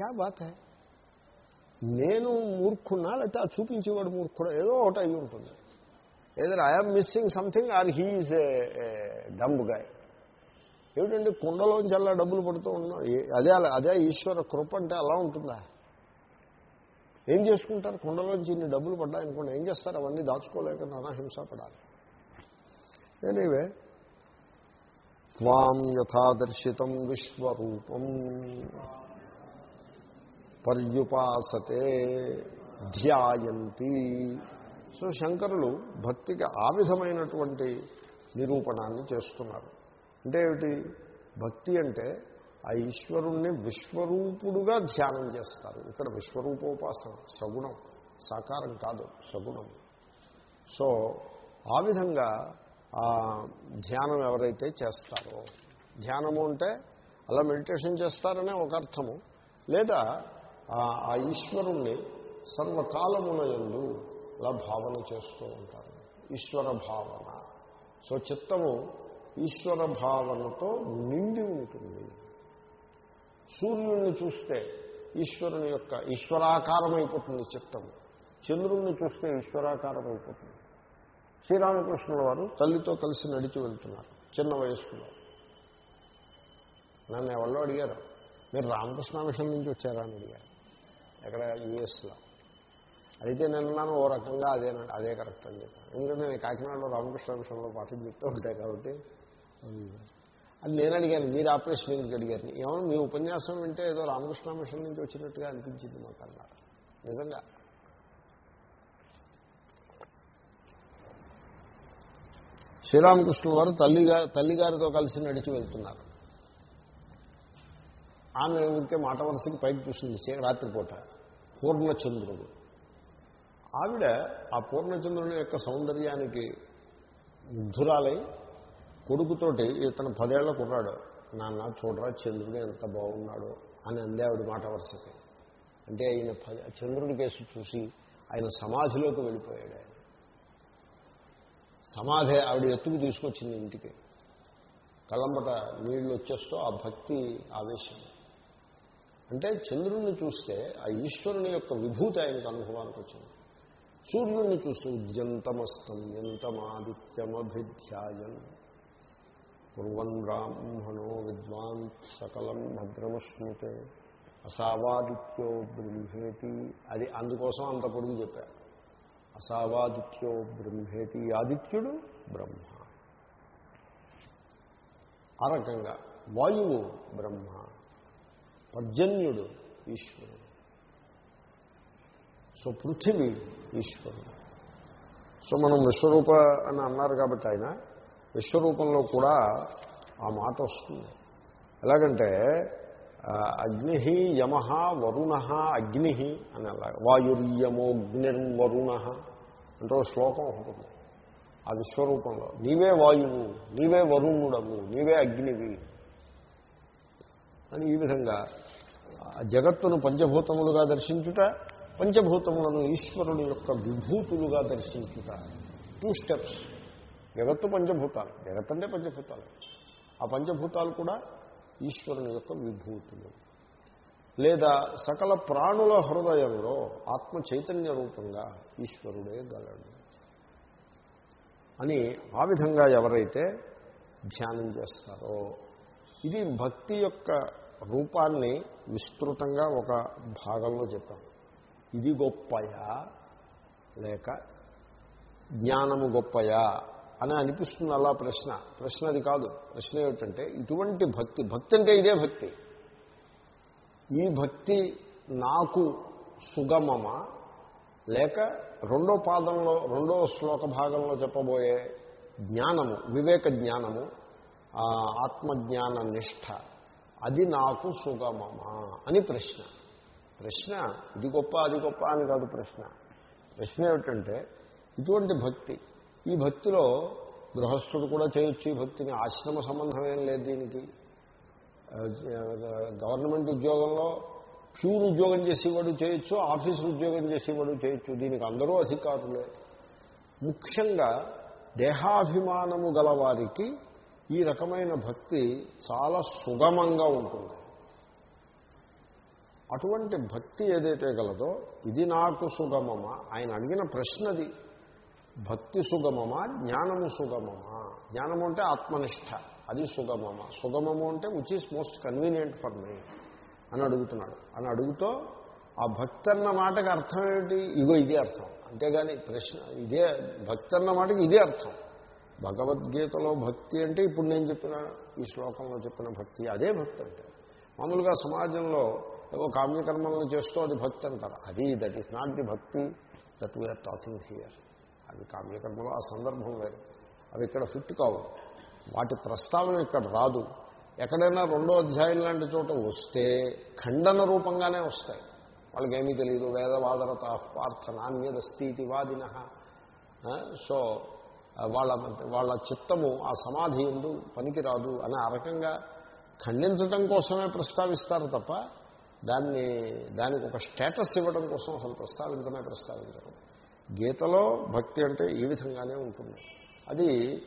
క్యా బాత్ హే నేను మూర్ఖున్నా లేకపోతే ఆ చూపించేవాడు మూర్ఖుడు? ఏదో ఒకటి అయి ఉంటుంది. ఏదైనా I'm missing something or he's dumb guy ఏమిటండి? కుండలోంచి అలా డబ్బులు పడుతూ ఉన్నాం? అదే అలా- అదే ఈశ్వర కృప అంటే అలా ఉంటుందా? ఏం చేసుకుంటారు? కుండలోంచి ఇన్ని డబ్బులు పడ్డాయనుకోండి ఏం చేస్తారు? అవన్నీ దాచుకోలేక నానా హింస పడాలి. ఎనీవే త్వాం యథాదర్శితం విశ్వరూపం. పర్యుపాసతే ధ్యాయంతి. సో శంకరులు భక్తికి ఆ విధమైనటువంటి నిరూపణాన్ని చేస్తున్నారు. అంటే ఏమిటి? భక్తి అంటే ఆ ఈశ్వరుణ్ణి విశ్వరూపుడుగా ధ్యానం చేస్తారు. ఇక్కడ విశ్వరూపోపాసన సగుణం సాకారం కాదు సగుణం. సో ఆ విధంగా ఆ ధ్యానం ఎవరైతే చేస్తారో ధ్యానము అంటే అలా మెడిటేషన్ చేస్తారనే ఒక అర్థము. లేదా ఆ- ఈశ్వరుణ్ణి సర్వకాలముల యందు అలా భావన చేస్తూ ఉంటారు. ఈశ్వర భావన. సో చిత్తము ఈశ్వర భావనతో నిండి ఉంటుంది. సూర్యుడిని చూస్తే ఈశ్వరుని యొక్క ఈశ్వరాకారం అయిపోతుంది చిత్తము చంద్రుణ్ణి చూస్తే ఈశ్వరాకారం అయిపోతుంది శ్రీరామకృష్ణుల వారు తల్లితో కలిసి నడిచి వెళ్తున్నారు చిన్న వయస్సులో. నన్ను ఎవరో అడిగారు మీరు రామకృష్ణ మిషన్ నుంచి వచ్చారా? అని అడిగారు. ఎక్కడ యుఎస్లో. అయితే నేను ఓ రకంగా అదే అదే కరెక్ట్ అని చెప్పాను. ఎందుకంటే నేను కాకినాడలో రామకృష్ణ మిషన్లో పాఠం చెప్తూ ఉంటాయి కాబట్టి. అది నేను అడిగాను మీరు ఆపరేషన్ ఎందుకు అడిగారు? ఏమన్నా మీ ఉపన్యాసం వింటే ఏదో రామకృష్ణ మిషన్ నుంచి వచ్చినట్టుగా అనిపించింది మాకు అన్నారు. నిజంగా. శ్రీరామకృష్ణుల వారు తల్లిగా తల్లిగారితో కలిసి నడిచి వెళ్తున్నారు. ఆమె ఊరికే మాట వలసకి పైకి చూసింది రాత్రిపూట. పూర్ణచంద్రుడు. ఆవిడ ఆ పూర్ణచంద్రుని యొక్క సౌందర్యానికి ముగ్ధురాలై కొడుకుతోటి ఇతను పదేళ్ళ కుర్రాడు. నాన్న చూడరా చంద్రుడు ఎంత బాగున్నాడు అని అందే ఆవిడ మాట వరుసకి. అంటే ఆయన చంద్రుడి కేసు చూసి ఆయన సమాధిలోకి వెళ్ళిపోయాడు ఆయన. సమాధి ఆవిడ ఎత్తుకు తీసుకొచ్చింది ఇంటికి. కలంబట నీళ్ళు వచ్చేస్తూ ఆ భక్తి ఆవేశం. అంటే చంద్రుణ్ణి చూస్తే ఆ ఈశ్వరుని యొక్క విభూతి ఆయనకు అనుభవానికి వచ్చింది. సూర్యుడిని చూసి ఉద్యంతమస్తం ఎంతమాదిత్యమభిధ్యాయన్ కుర్వన్ బ్రాహ్మణో విద్వాన్ సకలం భద్రమశ్నుతే అసావాదిత్యో బ్రహ్మేతి అది అందుకోసం అంత పొడుగు చెప్పారు అసావాదిత్యో బ్రహ్మేతి ఆదిత్యుడు బ్రహ్మ. ఆ రకంగా వాయువు బ్రహ్మ. పర్జన్యుడు ఈశ్వరుడు. సో పృథివీ ఈశ్వరుడు. సో మనం విశ్వరూప అని అన్నారు కాబట్టి ఆయన విశ్వరూపంలో కూడా ఆ మాట వస్తుంది. ఎలాగంటే అగ్ని యమ వరుణ అగ్ని అని అలాగ వాయుర్యమోగ్నిర్వరుణ అంటే శ్లోకం ఒకటి ఆ విశ్వరూపంలో నీవే వాయువు నీవే వరుణుడము నీవే అగ్నివి అని ఈ విధంగా జగత్తును పంచభూతములుగా దర్శించుట పంచభూతములను ఈశ్వరుని యొక్క విభూతులుగా దర్శించుట. టూ స్టెప్స్ జగత్తు పంచభూతాలు. జగత్ అంటే పంచభూతాలు. ఆ పంచభూతాలు కూడా ఈశ్వరుని యొక్క విభూతులు. లేదా సకల ప్రాణుల హృదయంలో ఆత్మ చైతన్య రూపంగా ఈశ్వరుడే గలడు. అని ఆ విధంగా ఎవరైతే ధ్యానం చేస్తారో ఇది భక్తి యొక్క రూపాన్ని విస్తృతంగా ఒక భాగంలో చెప్పాం ఇది గొప్పయా? లేక జ్ఞానము గొప్పయా? అని అనిపిస్తుంది అలా ప్రశ్న. ప్రశ్న అది కాదు. ప్రశ్న ఏమిటంటే ఇటువంటి భక్తి భక్తి అంటే ఇదే భక్తి. ఈ భక్తి నాకు సుగమమా? లేక రెండో పాదంలో రెండో శ్లోక భాగంలో చెప్పబోయే జ్ఞానము వివేక జ్ఞానము ఆ, ఆత్మజ్ఞాన నిష్ఠ అది నాకు సుగమమా? అని ప్రశ్న. ప్రశ్న ఇది గొప్ప అది గొప్ప అని కాదు ప్రశ్న. ప్రశ్న ఏమిటంటే ఇటువంటి భక్తి ఈ భక్తిలో గృహస్థుడు కూడా చేయొచ్చు ఈ భక్తిని. ఆశ్రమ సంబంధం ఏం లేదు దీనికి. గవర్నమెంట్ ఉద్యోగంలో ప్యూర్ ఉద్యోగం చేసేవాడు చేయొచ్చు ఆఫీసు ఉద్యోగం చేసేవాడు చేయొచ్చు. దీనికి అందరూ అధికారులే. ముఖ్యంగా దేహాభిమానము గలవారికి ఈ రకమైన భక్తి చాలా సుగమంగా ఉంటుంది. అటువంటి భక్తి ఏదైతే గలదో ఇది నాకు సుగమమా? ఆయన అడిగిన ప్రశ్నది భక్తి సుగమమా? జ్ఞానము సుగమమా? జ్ఞానము అంటే ఆత్మనిష్ట అది సుగమమా? సుగమము అంటే which is most convenient for me అని అడుగుతున్నాడు. అని అడుగుతూ ఆ భక్తి అన్న మాటకి అర్థం ఏమిటి? ఇగో ఇదే అర్థం. అంతేగాని ప్రశ్న ఇదే భక్తి అన్న మాటకి ఇదే అర్థం. భగవద్గీతలో భక్తి అంటే ఇప్పుడు నేను చెప్పిన ఈ శ్లోకంలో చెప్పిన భక్తి అదే భక్తి అంటే. మామూలుగా సమాజంలో ఏవో కామ్యకర్మలను చేస్తూ అది భక్తి అంటారు. అది దట్ ఈస్ నాట్ ది భక్తి దట్ వీఆర్ టాకింగ్ హియర్ అది కామ్యకర్మలో ఆ సందర్భం వేరు. అవి ఇక్కడ ఫిట్ కావు. వాటి ప్రస్తావన ఇక్కడ రాదు. ఎక్కడైనా రెండో అధ్యాయం లాంటి చోట వస్తే ఖండన రూపంగానే వస్తాయి. వాళ్ళకేమీ తెలియదు వేదవాదరత పార్థ నాణ్యద స్థితి వాదిన సో వాళ్ళ వాళ్ళ చిత్తము ఆ సమాధి ఎందు పనికిరాదు అని ఆ రకంగా ఖండించడం కోసమే ప్రస్తావిస్తారు తప్ప దాన్ని దానికి ఒక స్టేటస్ ఇవ్వడం కోసం అసలు ప్రస్తావించమే ప్రస్తావించడం గీతలో భక్తి అంటే ఈ విధంగానే ఉంటుంది. అది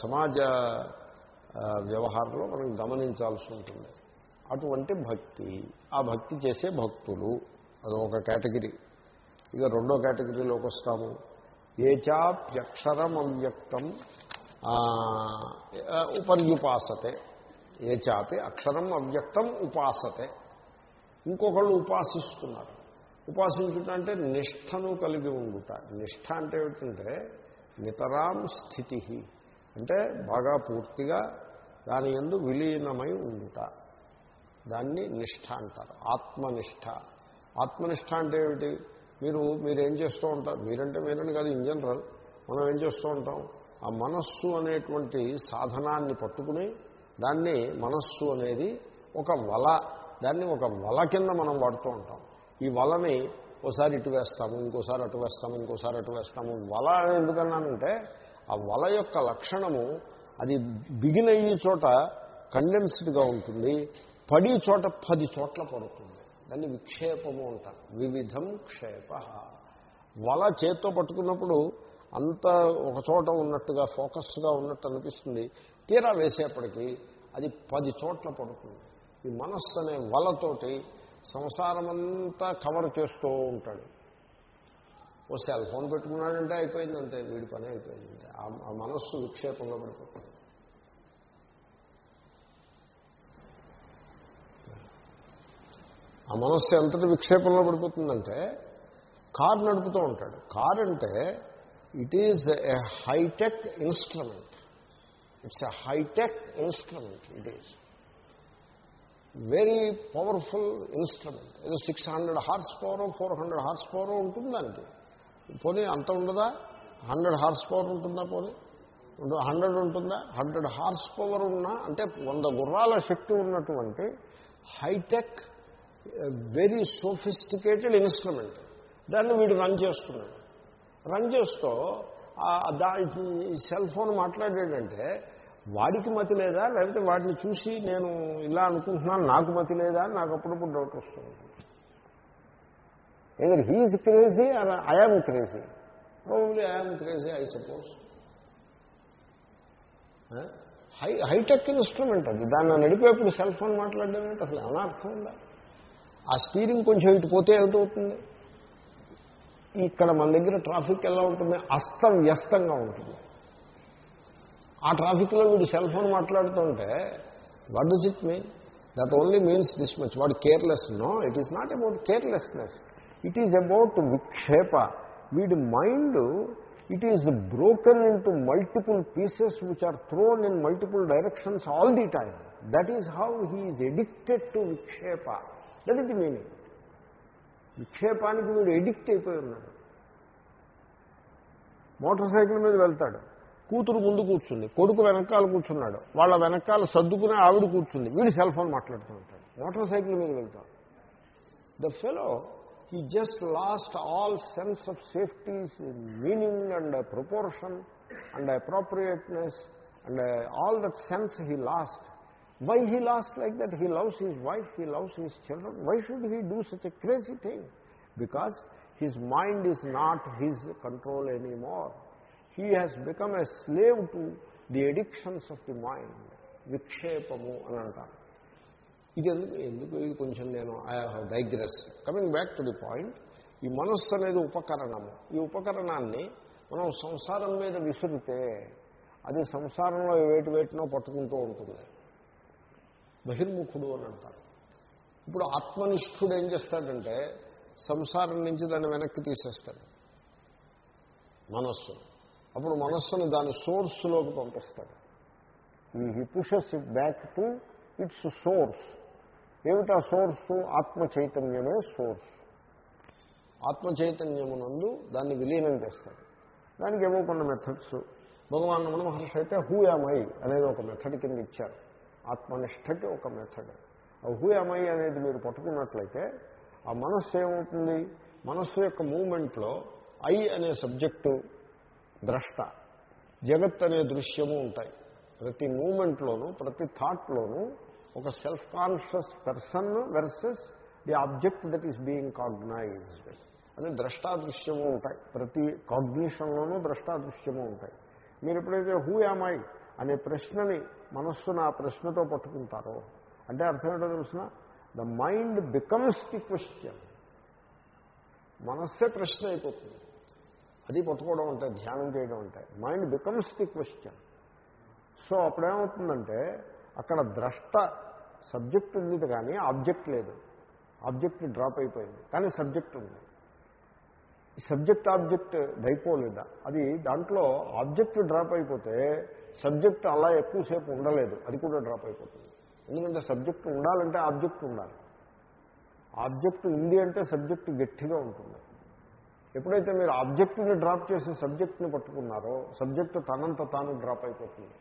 సమాజ వ్యవహారంలో మనం గమనించాల్సి ఉంటుంది. అటువంటి భక్తి ఆ భక్తి చేసే భక్తులు అది ఒక కేటగిరీ. ఇక రెండో కేటగిరీలోకి వస్తాము. ఏచాప్యక్షరం అవ్యక్తం ఉపర్యుపాసతే. ఏ చాపి అక్షరం అవ్యక్తం ఉపాసతే. ఇంకొకళ్ళు ఉపాసిస్తున్నారు. ఉపాసించుట అంటే నిష్టను కలిగి ఉండుట. నిష్ఠ అంటే ఏమిటంటే నితరాం స్థితి అంటే బాగా పూర్తిగా దాని ఎందు విలీనమై ఉండుట. దాన్ని నిష్ఠ అంటారు. ఆత్మనిష్ట ఆత్మనిష్ట అంటే ఏమిటి? మీరు మీరేం చేస్తూ ఉంటారు? మీరంటే మీరని కాదు ఇన్ జనరల్. మనం ఏం చేస్తూ ఉంటాం? ఆ మనస్సు అనేటువంటి సాధనాన్ని పట్టుకుని దాన్ని మనస్సు అనేది ఒక వల దాన్ని ఒక వల కింద మనం వాడుతూ ఉంటాం. ఈ వలని ఓసారి ఇటు వేస్తాము ఇంకోసారి అటు వేస్తాము ఇంకోసారి అటు వేస్తాము. వల అని ఎందుకన్నానంటే ఆ వల యొక్క లక్షణము అది బిగిన్ అయ్యే చోట కండెన్స్డ్గా ఉంటుంది పడి చోట పది చోట్ల పడుతుంది. దాన్ని విక్షేపము అంటారు. వివిధం క్షేప. వల చేత్తో పట్టుకున్నప్పుడు అంత ఒక చోట ఉన్నట్టుగా ఫోకస్గా ఉన్నట్టు అనిపిస్తుంది. తీరా వేసేప్పటికీ అది పది చోట్ల పడుతుంది. ఈ మనస్సు అనే వలతోటి సంసారమంతా కవర్ చేస్తూ ఉంటాడు. ఓ సెల్ ఫోన్ పెట్టుకున్నాడంటే అయిపోయింది వీడి పని అయిపోయింది ఆ- ఆ మనస్సు విక్షేపంలో పడిపోతుంది. ఆ మనస్సు ఎంతటి విక్షేపంలో పడిపోతుందంటే కార్ నడుపుతూ ఉంటాడు. కార్ అంటే it is a high tech instrument it's a high tech instrument it is very powerful instrument ఏదో six hundred horse power four hundred horse power ఉంటుంది దానికి పోనీ అంత ఉండదా? హండ్రెడ్ హార్స్ పవర్ ఉంటుందా పోనీ? హండ్రెడ్ ఉంటుందా? హండ్రెడ్ హార్స్ పవర్ ఉన్న అంటే వంద గుర్రాల శక్తి ఉన్నటువంటి హైటెక్ వెరీ సోఫిస్టికేటెడ్ ఇన్స్ట్రుమెంట్ దాన్ని వీడు రన్ చేస్తున్నాడు. రన్ చేస్తూ దా సెల్ ఫోన్ మాట్లాడాడంటే వాడికి మతి లేదా? లేకపోతే వాడిని చూసి నేను ఇలా అనుకుంటున్నాను నాకు మతి లేదా? అని నాకు అప్పుడప్పుడు డౌట్ వస్తుంది. Either he's crazy I'm crazy probably I'm crazy I suppose high high tech instrument అది. దాన్ని నడిపేప్పుడు సెల్ ఫోన్ మాట్లాడడం ఏంటి? అసలు అనార్థం అర్థం ఆ స్టీరింగ్ కొంచెం ఇటు పోతే ఏమిటవుతుంది? ఇక్కడ మన దగ్గర ట్రాఫిక్ ఎలా ఉంటుంది? అస్తవ్యస్తంగా ఉంటుంది. ఆ ట్రాఫిక్లో వీడు సెల్ ఫోన్ మాట్లాడుతుంటే what does it mean that only means this much వాడు careless no it is not about carelessness it is about విక్షేప. వీడి mind it is broken into multiple pieces which are thrown in multiple directions all the time that is how he is addicted to విక్షేప. That is the meaning విక్షేపానికి వీడు addict అయిపోయి ఉన్నాడు. Motor cycle మీద వెళ్తాడు. కూతురు ముందు కూర్చుంది కొడుకు వెనకాల కూర్చున్నాడు వాళ్ళ వెనకాల సర్దుకునే ఆవిడ కూర్చుంది వీడు సెల్ ఫోన్ మాట్లాడుతూ ఉంటాడు. మోటార్ సైకిల్ మీద వెళ్తాడు. The fellow he just lost all sense of safety meaning and proportion and appropriateness and all that sense he lost why he lost like that? He loves his wife he loves his children Why should he do such a crazy thing Because his mind is not his control any He has become a slave to to the addictions of the mind విక్షేపము అని అంటారు. ఇది ఎందుకు? ఎందుకు? ఇది కొంచెం నేను I have digress coming back to the point ఈ మనస్సు అనేది ఉపకరణము. ఈ ఉపకరణాన్ని మనం సంసారం మీద విసిరితే అది సంసారంలో వేటి వేటినో పట్టుకుంటూ ఉంటుంది. బహిర్ముఖుడు అని అంటారు. ఇప్పుడు ఆత్మనిష్ఠుడు ఏం చేస్తాడంటే సంసారం నుంచి దాన్ని వెనక్కి తీసేస్తాడు. మనస్సు అప్పుడు మనస్సును దాని సోర్స్లోకి పంపిస్తాడు. ఈ he pushes it back to its source ఏమిటా సోర్స్? ఆత్మ చైతన్యమే సోర్స్. ఆత్మ చైతన్యమునందు దాన్ని విలీనం చేస్తాడు. దానికి ఏవో కొన్ని మెథడ్స్ భగవాన్ మహర్షి అయితే హూ యామై అనేది ఒక మెథడ్ కింద ఇచ్చారు. ఆత్మనిష్టకి ఒక మెథడ్ ఆ హూ అనేది మీరు పట్టుకున్నట్లయితే ఆ మనస్సు ఏమవుతుంది? మనస్సు యొక్క మూమెంట్లో ఐ అనే సబ్జెక్టు ద్రష్ట జగత్ అనే దృశ్యము ఉంటాయి. ప్రతి మూమెంట్లోనూ ప్రతి థాట్లోనూ ఒక self conscious person versus the object that is being cognized అని ద్రష్టాదృశ్యము ఉంటాయి. ప్రతి కాగ్నిషన్లోనూ ద్రష్టాదృశ్యము ఉంటాయి. మీరు ఎప్పుడైతే హూ యామై అనే ప్రశ్నని మనస్సును ఆ ప్రశ్నతో పట్టుకుంటారో. అంటే అర్థం ఏంటో తెలిసిన? The mind becomes the question మనస్సే ప్రశ్న అయిపోతుంది. అది పట్టుకోవడం అంటే ధ్యానం చేయడం అంటే. Mind becomes the question so అప్పుడేమవుతుందంటే అక్కడ ద్రష్ట సబ్జెక్ట్ ఉంది కానీ ఆబ్జెక్ట్ లేదు. ఆబ్జెక్ట్ డ్రాప్ అయిపోయింది. కానీ సబ్జెక్ట్ ఉంది. సబ్జెక్ట్ ఆబ్జెక్ట్ డైపోలేదా? అది దాంట్లో ఆబ్జెక్ట్ డ్రాప్ అయిపోతే సబ్జెక్ట్ అలా ఎక్కువసేపు ఉండలేదు. అది కూడా డ్రాప్ అయిపోతుంది. ఎందుకంటే సబ్జెక్ట్ ఉండాలంటే ఆబ్జెక్ట్ ఉండాలి. ఆబ్జెక్ట్ ఉంది అంటే సబ్జెక్ట్ గట్టిగా ఉంటుంది. ఎప్పుడైతే మీరు ఆబ్జెక్ట్ని డ్రాప్ చేసి సబ్జెక్ట్ని పట్టుకున్నారో సబ్జెక్ట్ తనంత తాను డ్రాప్ అయిపోతుంది.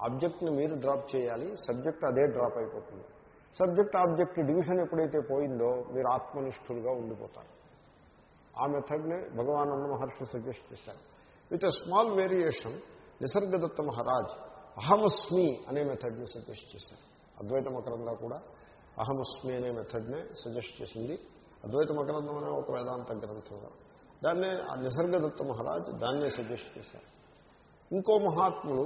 ఆబ్జెక్ట్ని మీరు డ్రాప్ చేయాలి సబ్జెక్ట్ అదే డ్రాప్ అయిపోతుంది. సబ్జెక్ట్ ఆబ్జెక్ట్ డివిజన్ ఎప్పుడైతే పోయిందో మీరు ఆత్మనిష్ఠులుగా ఉండిపోతారు. ఆ మెథడ్ని భగవానంద మహర్షి సజెస్ట్ చేశారు. With a small variation Nisargadatta Maharaj అహమస్మి అనే మెథడ్ని సజెస్ట్ చేశారు. అద్వైత మకరంగా కూడా అహమస్మి అనే మెథడ్నే సజెస్ట్ చేసింది. అద్వైత మకరంధం అనే ఒక వేదాంత గ్రంథంలో దాన్నే ఆ నిసర్గదత్త మహారాజ్ దాన్నే సజెస్ట్ చేశారు. ఇంకో మహాత్ములు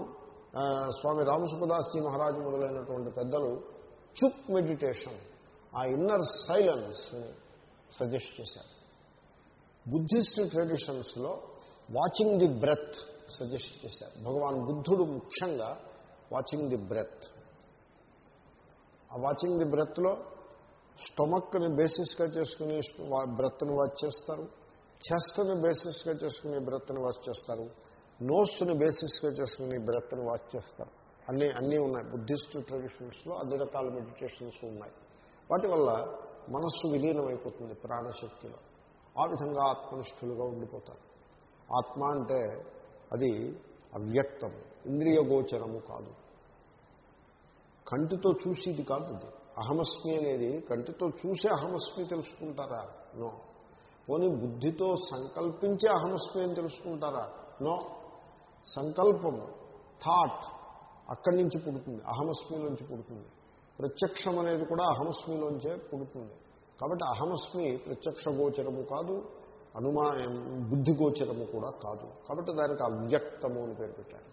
స్వామి రామసుఖదాస్జీ మహారాజు మొదలైనటువంటి పెద్దలు చుప్ మెడిటేషన్ ఆ ఇన్నర్ సైలెన్స్ని సజెస్ట్ చేశారు. బుద్ధిస్ట్ ట్రెడిషన్స్లో వాచింగ్ ది బ్రెత్ సజెస్ట్ చేశారు. భగవాన్ బుద్ధుడు ముఖ్యంగా వాచింగ్ ది బ్రెత్. ఆ వాచింగ్ ది బ్రెత్లో స్టొమక్ని బేసిస్గా చేసుకుని బ్రెత్ను వాచ్ చేస్తారు. చెస్ట్ని బేసిస్గా చేసుకుని బ్రెత్ను వాచ్ చేస్తారు. నోస్ని బేసిస్గా చేసుకుని బ్రెత్ను వాచ్ చేస్తారు. అన్నీ అన్నీ ఉన్నాయి. బుద్ధిస్ట్ ట్రెడిషన్స్లో అన్ని రకాల మెడిటేషన్స్ ఉన్నాయి. వాటి వల్ల మనస్సు విలీనమైపోతుంది ప్రాణశక్తిలో. ఆ విధంగా ఆత్మనిష్ఠులుగా ఉండిపోతారు. ఆత్మ అంటే అది అవ్యక్తము ఇంద్రియ గోచరము కాదు. కంటితో చూసేది కాదు అది అహమస్మి అనేది కంటితో చూసే అహమస్మి తెలుసుకుంటారా? నో. పోనీ బుద్ధితో సంకల్పించే అహమస్మి అని తెలుసుకుంటారా? నో. సంకల్పము థాట్ అక్కడి నుంచి పుడుతుంది అహమస్మిలోంచి పుడుతుంది. ప్రత్యక్షం అనేది కూడా అహమస్మిలోంచే పుడుతుంది. కాబట్టి అహమస్మి ప్రత్యక్ష గోచరము కాదు అనుమా బుద్ధిగోచరము కూడా కాదు. కాబట్టి దానికి అవ్యక్తము అని పేరు పెట్టారు.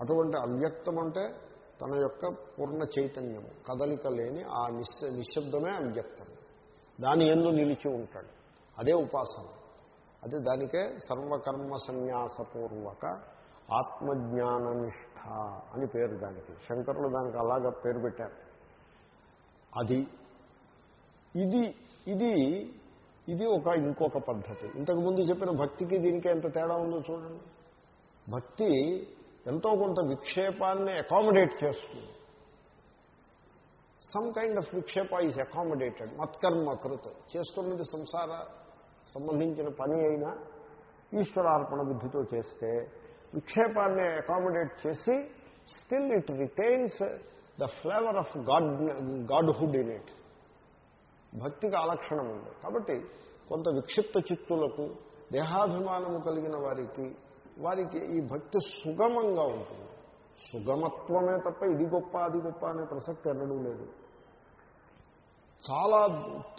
అటువంటి అవ్యక్తం అంటే తన యొక్క పూర్ణ చైతన్యము. కదలిక లేని ఆ నిశ్ నిశ్శబ్దమే అవ్యక్తం. దాని ఎందు నిలిచి ఉంటాడు. అదే ఉపాసన. అదే దానికే సర్వకర్మ సన్యాసపూర్వక ఆత్మజ్ఞాన నిష్ఠ అని పేరు దానికి. శంకరులు దానికి అలాగా పేరు పెట్టారు. అది ఇది ఇది ఇది ఒక ఇంకొక పద్ధతి. ఇంతకుముందు చెప్పిన భక్తికి దీనికి ఎంత తేడా ఉందో చూడండి. భక్తి ఎంతో కొంత విక్షేపాన్ని అకామిడేట్ చేస్తుంది. Some kind of విక్షేప is accommodated మత్కర్మ కృత. చేస్తున్నది సంసార సంబంధించిన పని అయినా ఈశ్వరార్పణ బుద్ధితో చేస్తే విక్షేపాన్ని అకామిడేట్ చేసి still it retains the flavour of God godhood in it భక్తికి ఆలక్షణం ఉంది. కాబట్టి కొంత విక్షిప్త చిత్తులకు దేహాభిమానము కలిగిన వారికి వారికి ఈ భక్తి సుగమంగా ఉంటుంది. సుగమత్వమే తప్ప ఇది గొప్ప అది గొప్ప అనే ప్రసక్తి ఎన్నడూ లేదు. చాలా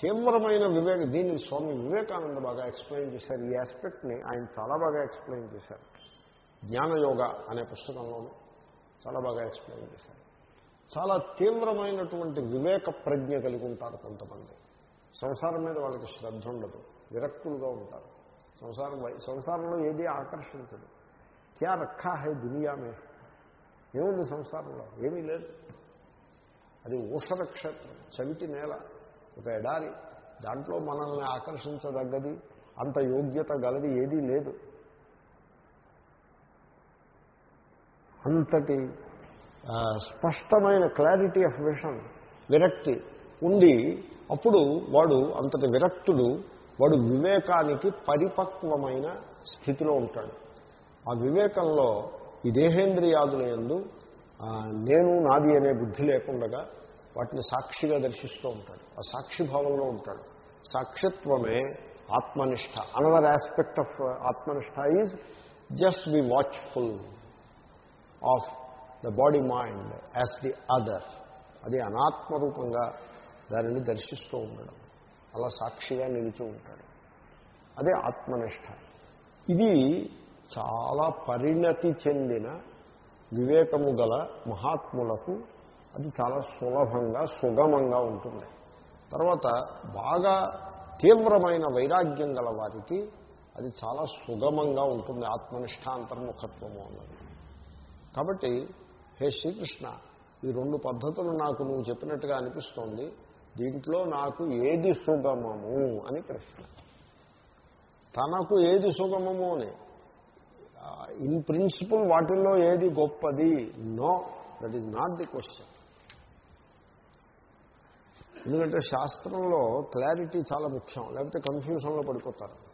తీవ్రమైన వివేక దీన్ని స్వామి వివేకానంద బాగా ఎక్స్ప్లెయిన్ చేశారు. ఈ ఆస్పెక్ట్ని ఆయన చాలా బాగా ఎక్స్ప్లెయిన్ చేశారు. జ్ఞానయోగ అనే పుస్తకంలోనూ చాలా బాగా ఎక్స్ప్లెయిన్ చేశారు. చాలా తీవ్రమైనటువంటి వివేక ప్రజ్ఞ కలిగి ఉంటారు కొంతమంది. సంసారం మీద వాళ్ళకి శ్రద్ధ ఉండదు. విరక్తులుగా ఉంటారు. సంసారం సంసారంలో ఏది ఆకర్షించదు. క్యా రఖా హై దునియా మే? ఏముంది సంసారంలో? ఏమీ లేదు. అది ఊషర క్షేత్రం చవిటి నేల ఒక ఎడారి. దాంట్లో మనల్ని ఆకర్షించదగ్గది అంత యోగ్యత గలది ఏదీ లేదు. అంతటి స్పష్టమైన క్లారిటీ ఆఫ్ విషన్ విరక్తి ఉండి అప్పుడు వాడు అంతటి విరక్తుడు వాడు వివేకానికి పరిపక్వమైన స్థితిలో ఉంటాడు. ఆ వివేకంలో ఈ దేహేంద్రియాదుల యందు నేను నాది అనే బుద్ధి లేకుండా వాటిని సాక్షిగా దర్శిస్తూ ఉంటాడు. ఆ సాక్షిభావంలో ఉంటాడు. సాక్షిత్వమే ఆత్మనిష్ట. Another aspect of ఆత్మనిష్ట is just be watchful of the body mind as the other అది అనాత్మరూపంగా దానిని దర్శిస్తూ ఉండడం. అలా సాక్షిగా నిలిచి ఉంటాడు. అదే ఆత్మనిష్ట. ఇది చాలా పరిణతి చెందిన వివేకము గల మహాత్ములకు అది చాలా సులభంగా సుగమంగా ఉంటుంది. తర్వాత బాగా తీవ్రమైన వైరాగ్యం గల వారికి అది చాలా సుగమంగా ఉంటుంది. ఆత్మనిష్టాంతర్ముఖత్వము అన్నది. కాబట్టి హే శ్రీకృష్ణ ఈ రెండు పద్ధతులు నాకు నువ్వు చెప్పినట్టుగా అనిపిస్తోంది. దీంట్లో నాకు ఏది సుగమము అని ప్రశ్న. తనకు ఏది సుగమము అని. ఇన్ ప్రిన్సిపల్ వాటిల్లో ఏది గొప్పది? No that is not the question ఎందుకంటే శాస్త్రంలో క్లారిటీ చాలా ముఖ్యం. లేకపోతే కన్ఫ్యూషన్లో పడిపోతారు.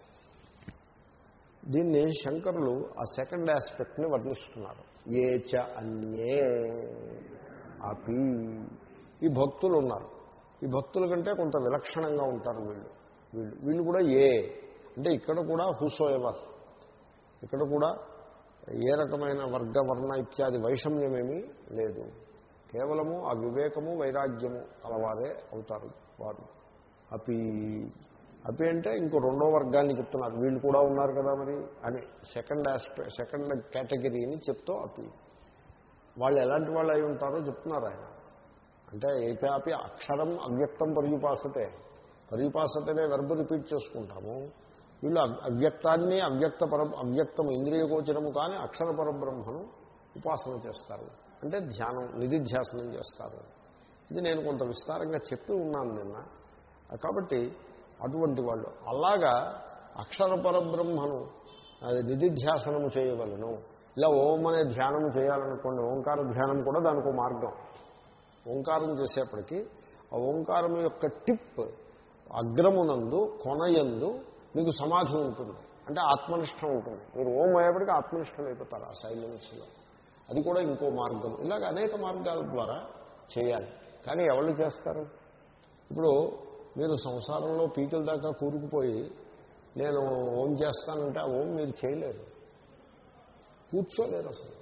దీన్ని శంకరులు ఆ సెకండ్ ఆస్పెక్ట్ని వర్ణిస్తున్నారు. ఏ చ అన్యే అపి. ఈ భక్తులు ఉన్నారు. ఈ భక్తుల కంటే కొంత విలక్షణంగా ఉంటారు వీళ్ళు. వీళ్ళు వీళ్ళు కూడా ఏ. అంటే ఇక్కడ కూడా హుసోయవర్ ఇక్కడ కూడా ఏ రకమైన వర్గ వర్ణ ఇత్యాది వైషమ్యమేమీ లేదు. కేవలము ఆ వివేకము వైరాగ్యము కలవారే అవుతారు వారు. అపి అపి అంటే ఇంకో రెండో వర్గాన్ని చెప్తున్నారు. వీళ్ళు కూడా ఉన్నారు కదా మరి అని సెకండ్ ఆస్పె సెకండ్ కేటగిరీని చెప్తూ అపి. వాళ్ళు ఎలాంటి వాళ్ళు అయి ఉంటారో చెప్తున్నారు ఆయన. అంటే ఏకాపి అక్షరం అవ్యక్తం పర్యుపాసతే. పర్యుపాసతనే వెర్బ్ రిపీట్ చేసుకుంటాము. వీళ్ళు అవ్యక్తాన్ని అవ్యక్త పర అవ్యక్తం ఇంద్రియగోచరము కానీ అక్షర పరబ్రహ్మను ఉపాసన చేస్తారు. అంటే ధ్యానం నిధిధ్యాసనం చేస్తారు. ఇది నేను కొంత విస్తారంగా చెప్పి ఉన్నాను నిన్న. కాబట్టి అటువంటి వాళ్ళు అలాగా అక్షర పరబ్రహ్మను అది నిధిధ్యాసనము చేయవలను. ఇలా ఓం అనే ధ్యానం చేయాలనుకోండి ఓంకార ధ్యానం కూడా దానికి ఒక మార్గం. ఓంకారం చేసేప్పటికీ ఆ ఓంకారం యొక్క టిప్ అగ్రమునందు కొనయందు మీకు సమాధి ఉంటుంది. అంటే ఆత్మనిష్టం ఉంటుంది. మీరు ఓం అయ్యేప్పటికీ ఆత్మనిష్టం అయిపోతారు ఆ సైలెన్స్లో అది కూడా ఇంకో మార్గం. ఇలాగ అనేక మార్గాల ద్వారా చేయాలి. కానీ ఎవరు చేస్తారు? ఇప్పుడు మీరు సంసారంలో పీకల దాకా కూరుకుపోయి నేను ఓం చేస్తానంటే ఆ ఓం మీరు చేయలేరు. కూర్చోలేరు అసలు.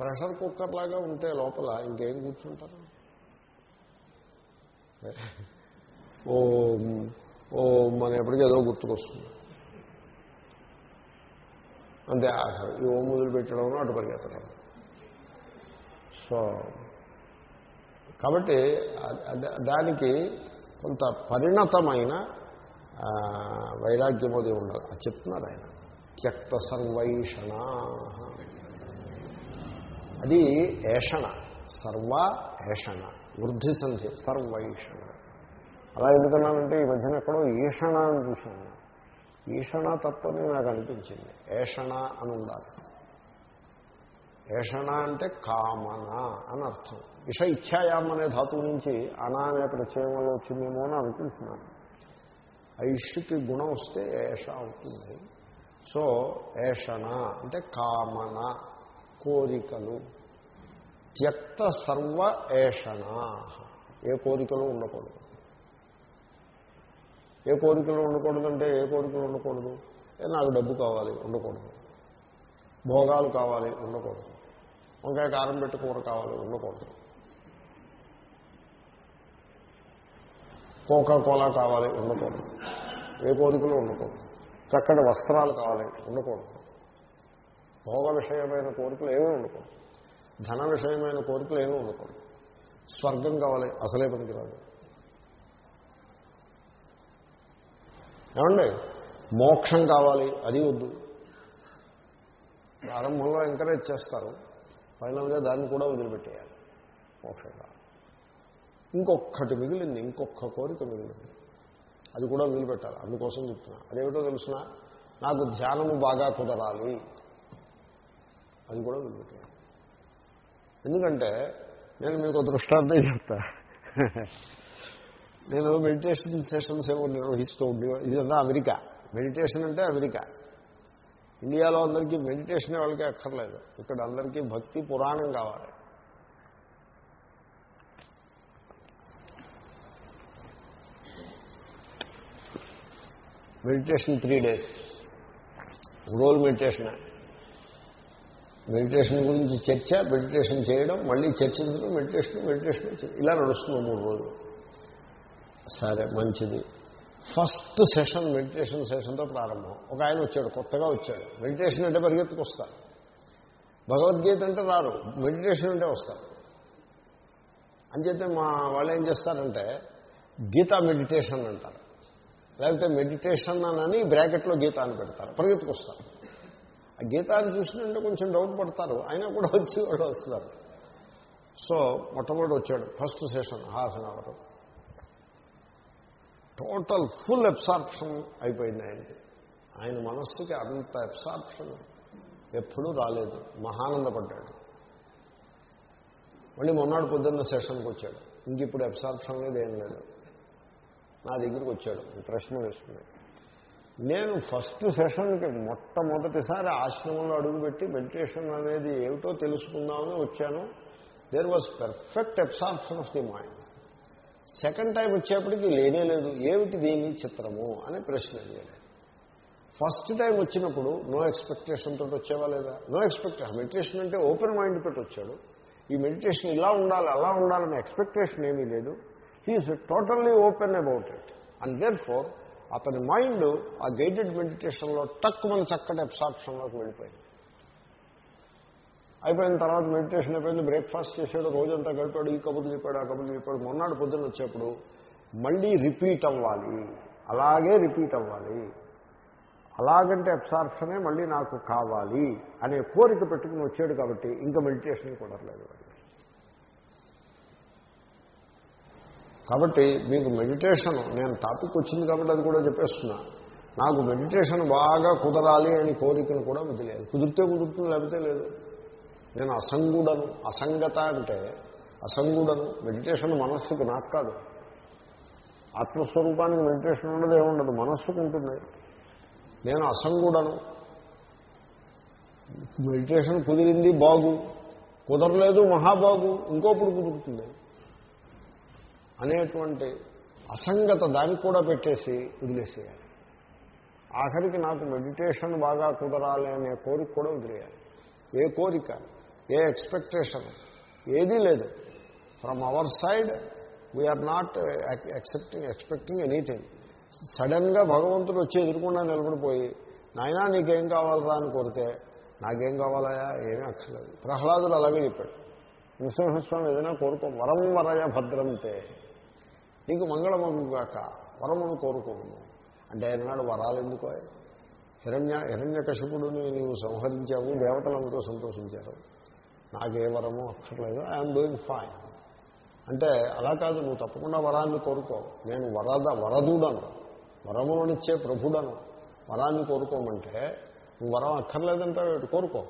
ప్రెషర్ కుక్కర్ లాగా ఉంటే లోపల ఇంకేం కూర్చుంటారు? ఓ ఓ మన ఎప్పటికీ ఏదో గుర్తుకొస్తుంది. అంతే ఆఖరు ఈ ఓం మొదలు పెట్టడంలో అటు పరిగెత్తడం. సో కాబట్టి దానికి కొంత పరిణతమైన ఆ, వైరాగ్యం అది ఉండాలి అది చెప్తున్నారు ఆయన. త్యక్త సర్వైషణ. అది ఏషణ. సర్వ ఏషణ. వృద్ధి సంధి సర్వైషణ. అలా ఎందుకన్నానంటే ఈ మధ్యన ఎక్కడో ఈషణ అని చూశాను. ఈషణ తత్వమే నాకు అనిపించింది. ఏషణ అని ఉండాలి ఏషణ అంటే కామన అని అర్థం. ఇష ఇచ్ఛాయాం అనే ధాతువు నుంచి అనా అనే ప్రత్యయంలో వచ్చిందేమో అని అనుకుంటున్నాను ఆ ఇష్యుకి గుణం వస్తే ఏష అవుతుంది. సో ఏషణ అంటే కామన. కోరికలు. త్యక్త సర్వ ఏషణ. ఏ కోరికలు ఉండకూడదు. ఏ కోరికలు ఉండకూడదంటే ఏ కోరికలు ఉండకూడదు? ఏ నాకు డబ్బు కావాలి ఉండకూడదు. భోగాలు కావాలి ఉండకూడదు. వంకాయ కారం పెట్టి కూర కావాలి ఉండకూడదు. కోకా కోలా కావాలి ఉండకూడదు. ఏ కోరికలు ఉండకూడదు. చక్కటి వస్త్రాలు కావాలి ఉండకూడదు. భోగ విషయమైన కోరికలు ఏమీ ఉండకూడదు. ధన విషయమైన కోరికలు ఏమీ ఉండకూడదు. స్వర్గం కావాలి అసలే పనికిరాదు. ఏమండి? మోక్షం కావాలి అది వద్దు. ప్రారంభంలో ఎంకరేజ్ చేస్తారు. ఫైనల్గా దాన్ని కూడా వదిలిపెట్టేయాలి. మోక్షం కావాలి. ఇంకొక్కటి మిగిలింది ఇంకొక కోరిక మిగిలింది. అది కూడా వదిలిపెట్టాలి. అందుకోసం చెప్తున్నా. అదేమిటో తెలుసిన? నాకు ధ్యానము బాగా కుదరాలి. అది కూడా వదిలిపెట్టాలి ఎందుకంటే నేను మీకు దృష్టాంతం చెప్తా. నేను మెడిటేషన్ సెషన్స్ ఏమో నిర్వహిస్తూ ఉండే ఇదంతా అమెరికా. మెడిటేషన్ అంటే అమెరికా. ఇండియాలో అందరికీ మెడిటేషన్ వాళ్ళకి అక్కర్లేదు. ఇక్కడ అందరికీ భక్తి పురాణం కావాలి. Meditation three days. రోజు మెడిటేషన్. మెడిటేషన్ గురించి చర్చ మెడిటేషన్ చేయడం మళ్ళీ చర్చించడం మెడిటేషన్ మెడిటేషన్ ఇలా నడుస్తుంది మూడు రోజులు. సరే మంచిది. ఫస్ట్ సెషన్ మెడిటేషన్ సెషన్తో ప్రారంభం. ఒక ఆయన వచ్చాడు కొత్తగా వచ్చాడు. మెడిటేషన్ అంటే పరిగెత్తుకు వస్తారు భగవద్గీత అంటే రారు. మెడిటేషన్ అంటే వస్తారు అంచేతే మా వాళ్ళు ఏం చేస్తారంటే గీతా మెడిటేషన్ అంటారు. లేకపోతే మెడిటేషన్ అని బ్రాకెట్లో గీత అని పెడతారు. పరిగెత్తుకు వస్తారు. ఆ గీతాన్ని చూసినంటే కొంచెం డౌట్ పడతారు. అయినా కూడా వచ్చి వాళ్ళు వస్తున్నారు సో మొట్టమొదటి వచ్చాడు. First session half an hour total full absorption అయిపోయింది ఆయనకి. ఆయన మనస్సుకి అంత అబ్సార్ప్షన్ ఎప్పుడూ రాలేదు. మహానందపడ్డాడు. మళ్ళీ మొన్నాడు పొద్దున్న సెషన్కి వచ్చాడు. ఇంక ఇప్పుడు అబ్సార్ప్షన్ లేదు ఏం లేదు. నా దగ్గరికి వచ్చాడు. ప్రశ్న వేసుకున్నాడు. నేను ఫస్ట్ సెషన్కి మొట్టమొదటిసారి ఆశ్రమంలో అడుగుపెట్టి మెడిటేషన్ అనేది ఏమిటో తెలుసుకుందామని వచ్చాను. There was perfect absorption of the mind second time వచ్చేప్పటికి లేనే లేదు. ఏమిటి దీని చిత్రము అని ప్రశ్న అడిగాను ఫస్ట్ టైం వచ్చినప్పుడు నో ఎక్స్పెక్టేషన్ తోటి వచ్చేవా లేదా? నో ఎక్స్పెక్టేషన్ మెడిటేషన్ అంటే ఓపెన్ మైండ్ పెట్టి వచ్చాడు. ఈ మెడిటేషన్ ఇలా ఉండాలి అలా ఉండాలనే ఎక్స్పెక్టేషన్ ఏమీ లేదు. He's totally open about it and therefore అతని మైండ్ ఆ గైడెడ్ మెడిటేషన్లో టక్ మన చక్కటి అబ్సార్ప్షన్లోకి వెళ్ళిపోయింది. అయిపోయిన తర్వాత మెడిటేషన్ అయిపోయింది బ్రేక్ఫాస్ట్ చేసాడు రోజంతా గడిపాడు ఈ కబుర్లు చెప్పాడు ఆ కబుర్లు చెప్పాడు. మొన్నటి పొద్దున్న వచ్చేప్పుడు మళ్ళీ రిపీట్ అవ్వాలి అలాగే రిపీట్ అవ్వాలి. అలాగంటే అబ్సార్ప్షనే మళ్ళీ నాకు కావాలి అనే కోరిక పెట్టుకుని వచ్చాడు కాబట్టి ఇంకా మెడిటేషన్ కూడా లేదు కాబట్టి మీకు మెడిటేషన్ నేను టాపిక్ వచ్చింది కాబట్టి అది కూడా చెప్పేస్తున్నా. నాకు మెడిటేషన్ బాగా కుదరాలి అని కోరికను కూడా వదిలేదు. కుదిరితే కుదురుతుంది లేకపోతే లేదు. నేను అసంగుడను. అసంగత అంటే అసంగుడను. మెడిటేషన్ మనస్సుకు నాకు కాదు. ఆత్మస్వరూపానికి మెడిటేషన్ ఉండదు ఏముండదు. మనస్సుకు ఉంటుంది. నేను అసంగుడను. మెడిటేషన్ కుదిరింది బాగు. కుదరలేదు మహాబాగు. ఇంకోప్పుడు కుదురుతుంది. అనేటువంటి అసంగత దానికి కూడా పెట్టేసి వదిలేసేయాలి. ఆఖరికి నాకు మెడిటేషన్ బాగా కుదరాలి అనే కోరిక కూడా వదిలేయాలి. ఏ కోరిక? ఏ ఎక్స్పెక్టేషన్? ఏదీ లేదు. From our side we're not excepting expecting anything. సడన్గా భగవంతుడు వచ్చి ఎదురుకుండా నిలబడిపోయి నాయనా నీకేం కావాలరా? అని కోరితే నాకేం కావాలయా ఏమీ అక్కర్లేదు. ప్రహ్లాదుడు అలాగే చెప్పాడు. నృసింహస్వామి ఏదైనా కోరుకో వరం వరయ భద్రంతే నీకు మంగళమగుగాక వరమును కోరుకోను. అంటే ఆయన వరాలు ఎందుకో? హిరణ్య హిరణ్య కశిపుడుని నీవు సంహరించావు దేవతలందరూ సంతోషించారు. నాకే వరము అక్కర్లేదు ఐఎమ్ డూయింగ్ ఫైన్ అంటే అలా కాదు నువ్వు తప్పకుండా వరాన్ని కోరుకో. నేను వరద వరదుడను. వరమునిచ్చే ప్రభుడను. వరాన్ని కోరుకోమంటే నువ్వు వరం అక్కర్లేదంటే కోరుకో.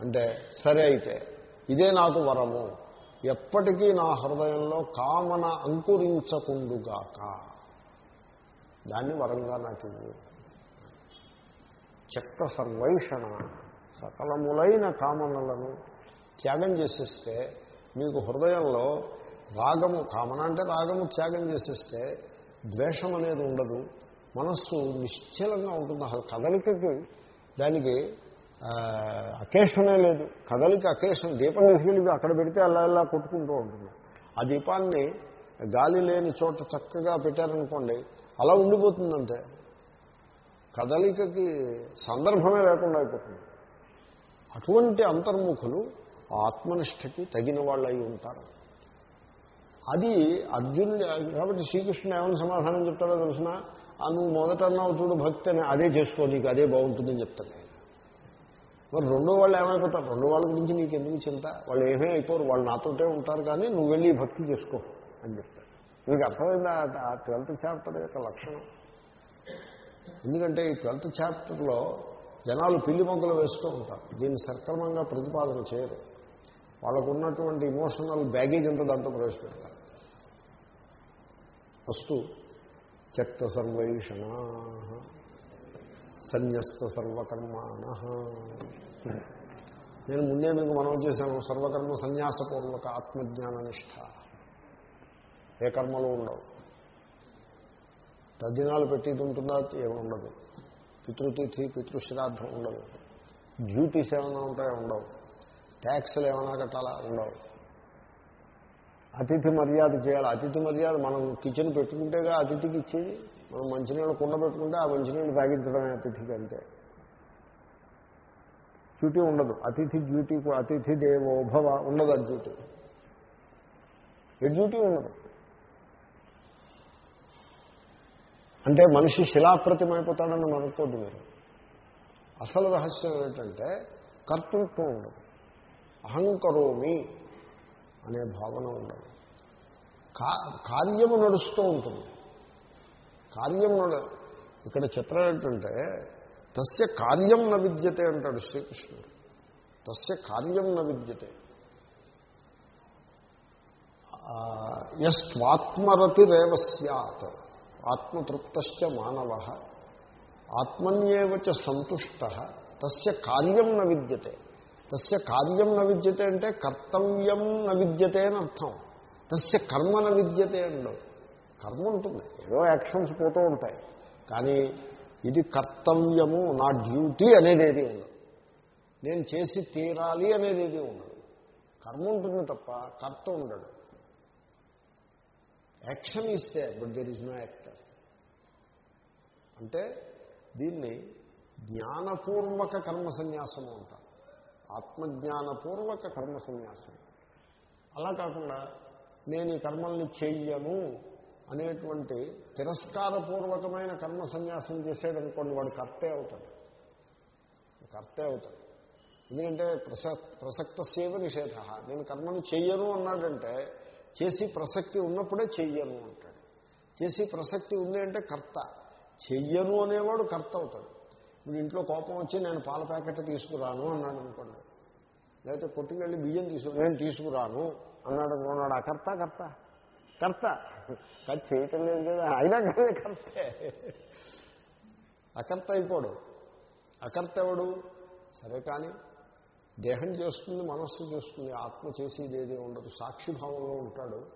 అంటే సరే అయితే ఇదే నాకు వరము. ఎప్పటికీ నా హృదయంలో కామన అంకురించకుండుగాక. దాన్ని వరంగా నాకు చెక్క సర్వైషణ సకలములైన కామనలను త్యాగం చేసేస్తే మీకు హృదయంలో రాగము కామన అంటే రాగము త్యాగం చేసేస్తే ద్వేషం అనేది ఉండదు. మనస్సు నిశ్చలంగా ఉంటుంది. అసలు కదలికకి దానికి అకేషనే లేదు. కదలిక అకేషన్ దీపం తీసుకెళ్ళి అక్కడ పెడితే అలా ఇలా కొట్టుకుంటూ ఉంటుంది. ఆ దీపాన్ని గాలి లేని చోట చక్కగా పెట్టారనుకోండి అలా ఉండిపోతుందంటే కదలికకి సందర్భమే లేకుండా అయిపోతుంది. అటువంటి అంతర్ముఖులు ఆత్మనిష్టకి తగిన వాళ్ళు అయి ఉంటారు. అది అర్జునుడి కాబట్టి శ్రీకృష్ణుడు ఏమైనా సమాధానం చెప్తాడో తెలిసిన? ఆ నువ్వు మొదట అన్నావు చూడు భక్తి అని అదే చేసుకో నీకు అదే బాగుంటుందని చెప్తాడు. మరి రెండో వాళ్ళు ఏమైపోతారు రెండో వాళ్ళ గురించి నీకు ఎందుకు చింత? వాళ్ళు ఏమీ అయిపోరు వాళ్ళు నాతోటే ఉంటారు కానీ నువ్వు వెళ్ళి భక్తి చేసుకో అని చెప్తారు. నీకు అర్థమైందా? ఆ ట్వెల్త్ చాప్టర్ యొక్క లక్షణం. ఎందుకంటే ఈ ట్వెల్త్ చాప్టర్లో జనాలు పిల్లి మొగ్గలు వేస్తూ ఉంటారు. దీన్ని సక్రమంగా ప్రతిపాదన చేయరు. వాళ్ళకు ఉన్నటువంటి ఇమోషనల్ బ్యాగేజ్ అంతా దాంట్లో ప్రవేశపెడతారు. ఫస్ట్ త్యక్త సర్వైషణ. సన్యస్త సర్వకర్మాణ. నేను ముందే మీకు మనం చేశాను సర్వకర్మ సన్యాసపూర్వక ఆత్మజ్ఞాన నిష్ట ఏ కర్మలు ఉండవు. తద్దినాలు పెట్టేది ఉంటుందా? ఏమి ఉండదు. పితృతిథి పితృశ్రాద్ధం ఉండదు. డ్యూటీస్ ఏమైనా ఉంటాయో? ఉండవు. ట్యాక్స్లు ఏమైనా కట్టాలా? ఉండవు. అతిథి మర్యాద చేయాలి. అతిథి మర్యాద మనం కిచెన్ పెట్టుకుంటేగా అతిథికి ఇచ్చేది మనం మంచినీళ్ళు కుండ పెట్టుకుంటే ఆ మంచినీళ్ళు తాగించడమే అతిథికి అంతే డ్యూటీ ఉండదు. అతిథి డ్యూటీ అతిథి దేవోభవ ఉండదు ఆ డ్యూటీ. ఏ డ్యూటీ ఉండదు. అంటే మనిషి శిలాప్రతిమైపోతాడని అనుకోద్దు మీరు. అసలు రహస్యం ఏంటంటే కర్తృత్వం ఉండదు. అహంకరోమి అనే భావన ఉండదు. కా కార్యము నడుస్తూ ఉంటుంది. కార్యం ఇక్కడ చిత్రం ఏంటంటే తస్య కార్యం న విద్యతే అంటాడు శ్రీకృష్ణుడు. తస్య కార్యం న విద్యతే. యస్వాత్మరతిరేవ సత్ ఆత్మతృప్త మానవ. ఆత్మన్యేవచ సంతుష్ట. తస్య కార్యం న విద్యతే. తస్య కార్యం న విద్యతే అంటే కర్తవ్యం న విద్యతే అని అర్థం. తస్య కర్మ న విద్యతే అండవు కర్మ ఉంటుంది. ఏదో యాక్షన్స్ పోతూ ఉంటాయి. కానీ ఇది కర్తవ్యము నా డ్యూటీ అనేది ఏది ఉండదు. నేను చేసి తీరాలి అనేది ఏది ఉండదు. కర్మ ఉంటుంది తప్ప కర్త ఉండడు. యాక్షన్ ఇస్తే but there is no actor అంటే దీన్ని జ్ఞానపూర్వక కర్మ సన్యాసము అంటారు. ఆత్మజ్ఞానపూర్వక కర్మ సన్యాసం అలా కాకుండా నేను ఈ కర్మల్ని చెయ్యను అనేటువంటి తిరస్కారపూర్వకమైన కర్మ సన్యాసం చేసేదనుకోండి వాడు కర్తే అవుతాడు. కర్తే అవుతాడు. ఎందుకంటే ప్రస ప్రసక్త సేవ నిషేధ. నేను కర్మను చెయ్యను అన్నాడంటే చేసి ప్రసక్తి ఉన్నప్పుడే చెయ్యను అంటాడు. చేసి ప్రసక్తి ఉంది అంటే కర్త. చెయ్యను అనేవాడు కర్త అవుతాడు. ఇప్పుడు ఇంట్లో కోపం వచ్చి నేను పాల ప్యాకెట్ తీసుకురాను అన్నాడు అనుకోండి. లేకపోతే కొట్టుకెళ్ళి బియ్యం తీసుకు నేను తీసుకురాను అన్నాడు అనుకున్నాడు అకర్త కర్త కర్త. కట్ చేయటం లేదు కదా. అయినా కానీ కర్తే అకర్త అయిపోడు. అకర్త ఎవడు? సరే కానీ దేహం చేస్తుంది మనస్సు చేస్తుంది ఆత్మ చేసేది ఏది ఉండదు. సాక్షిభావంలో ఉంటాడు.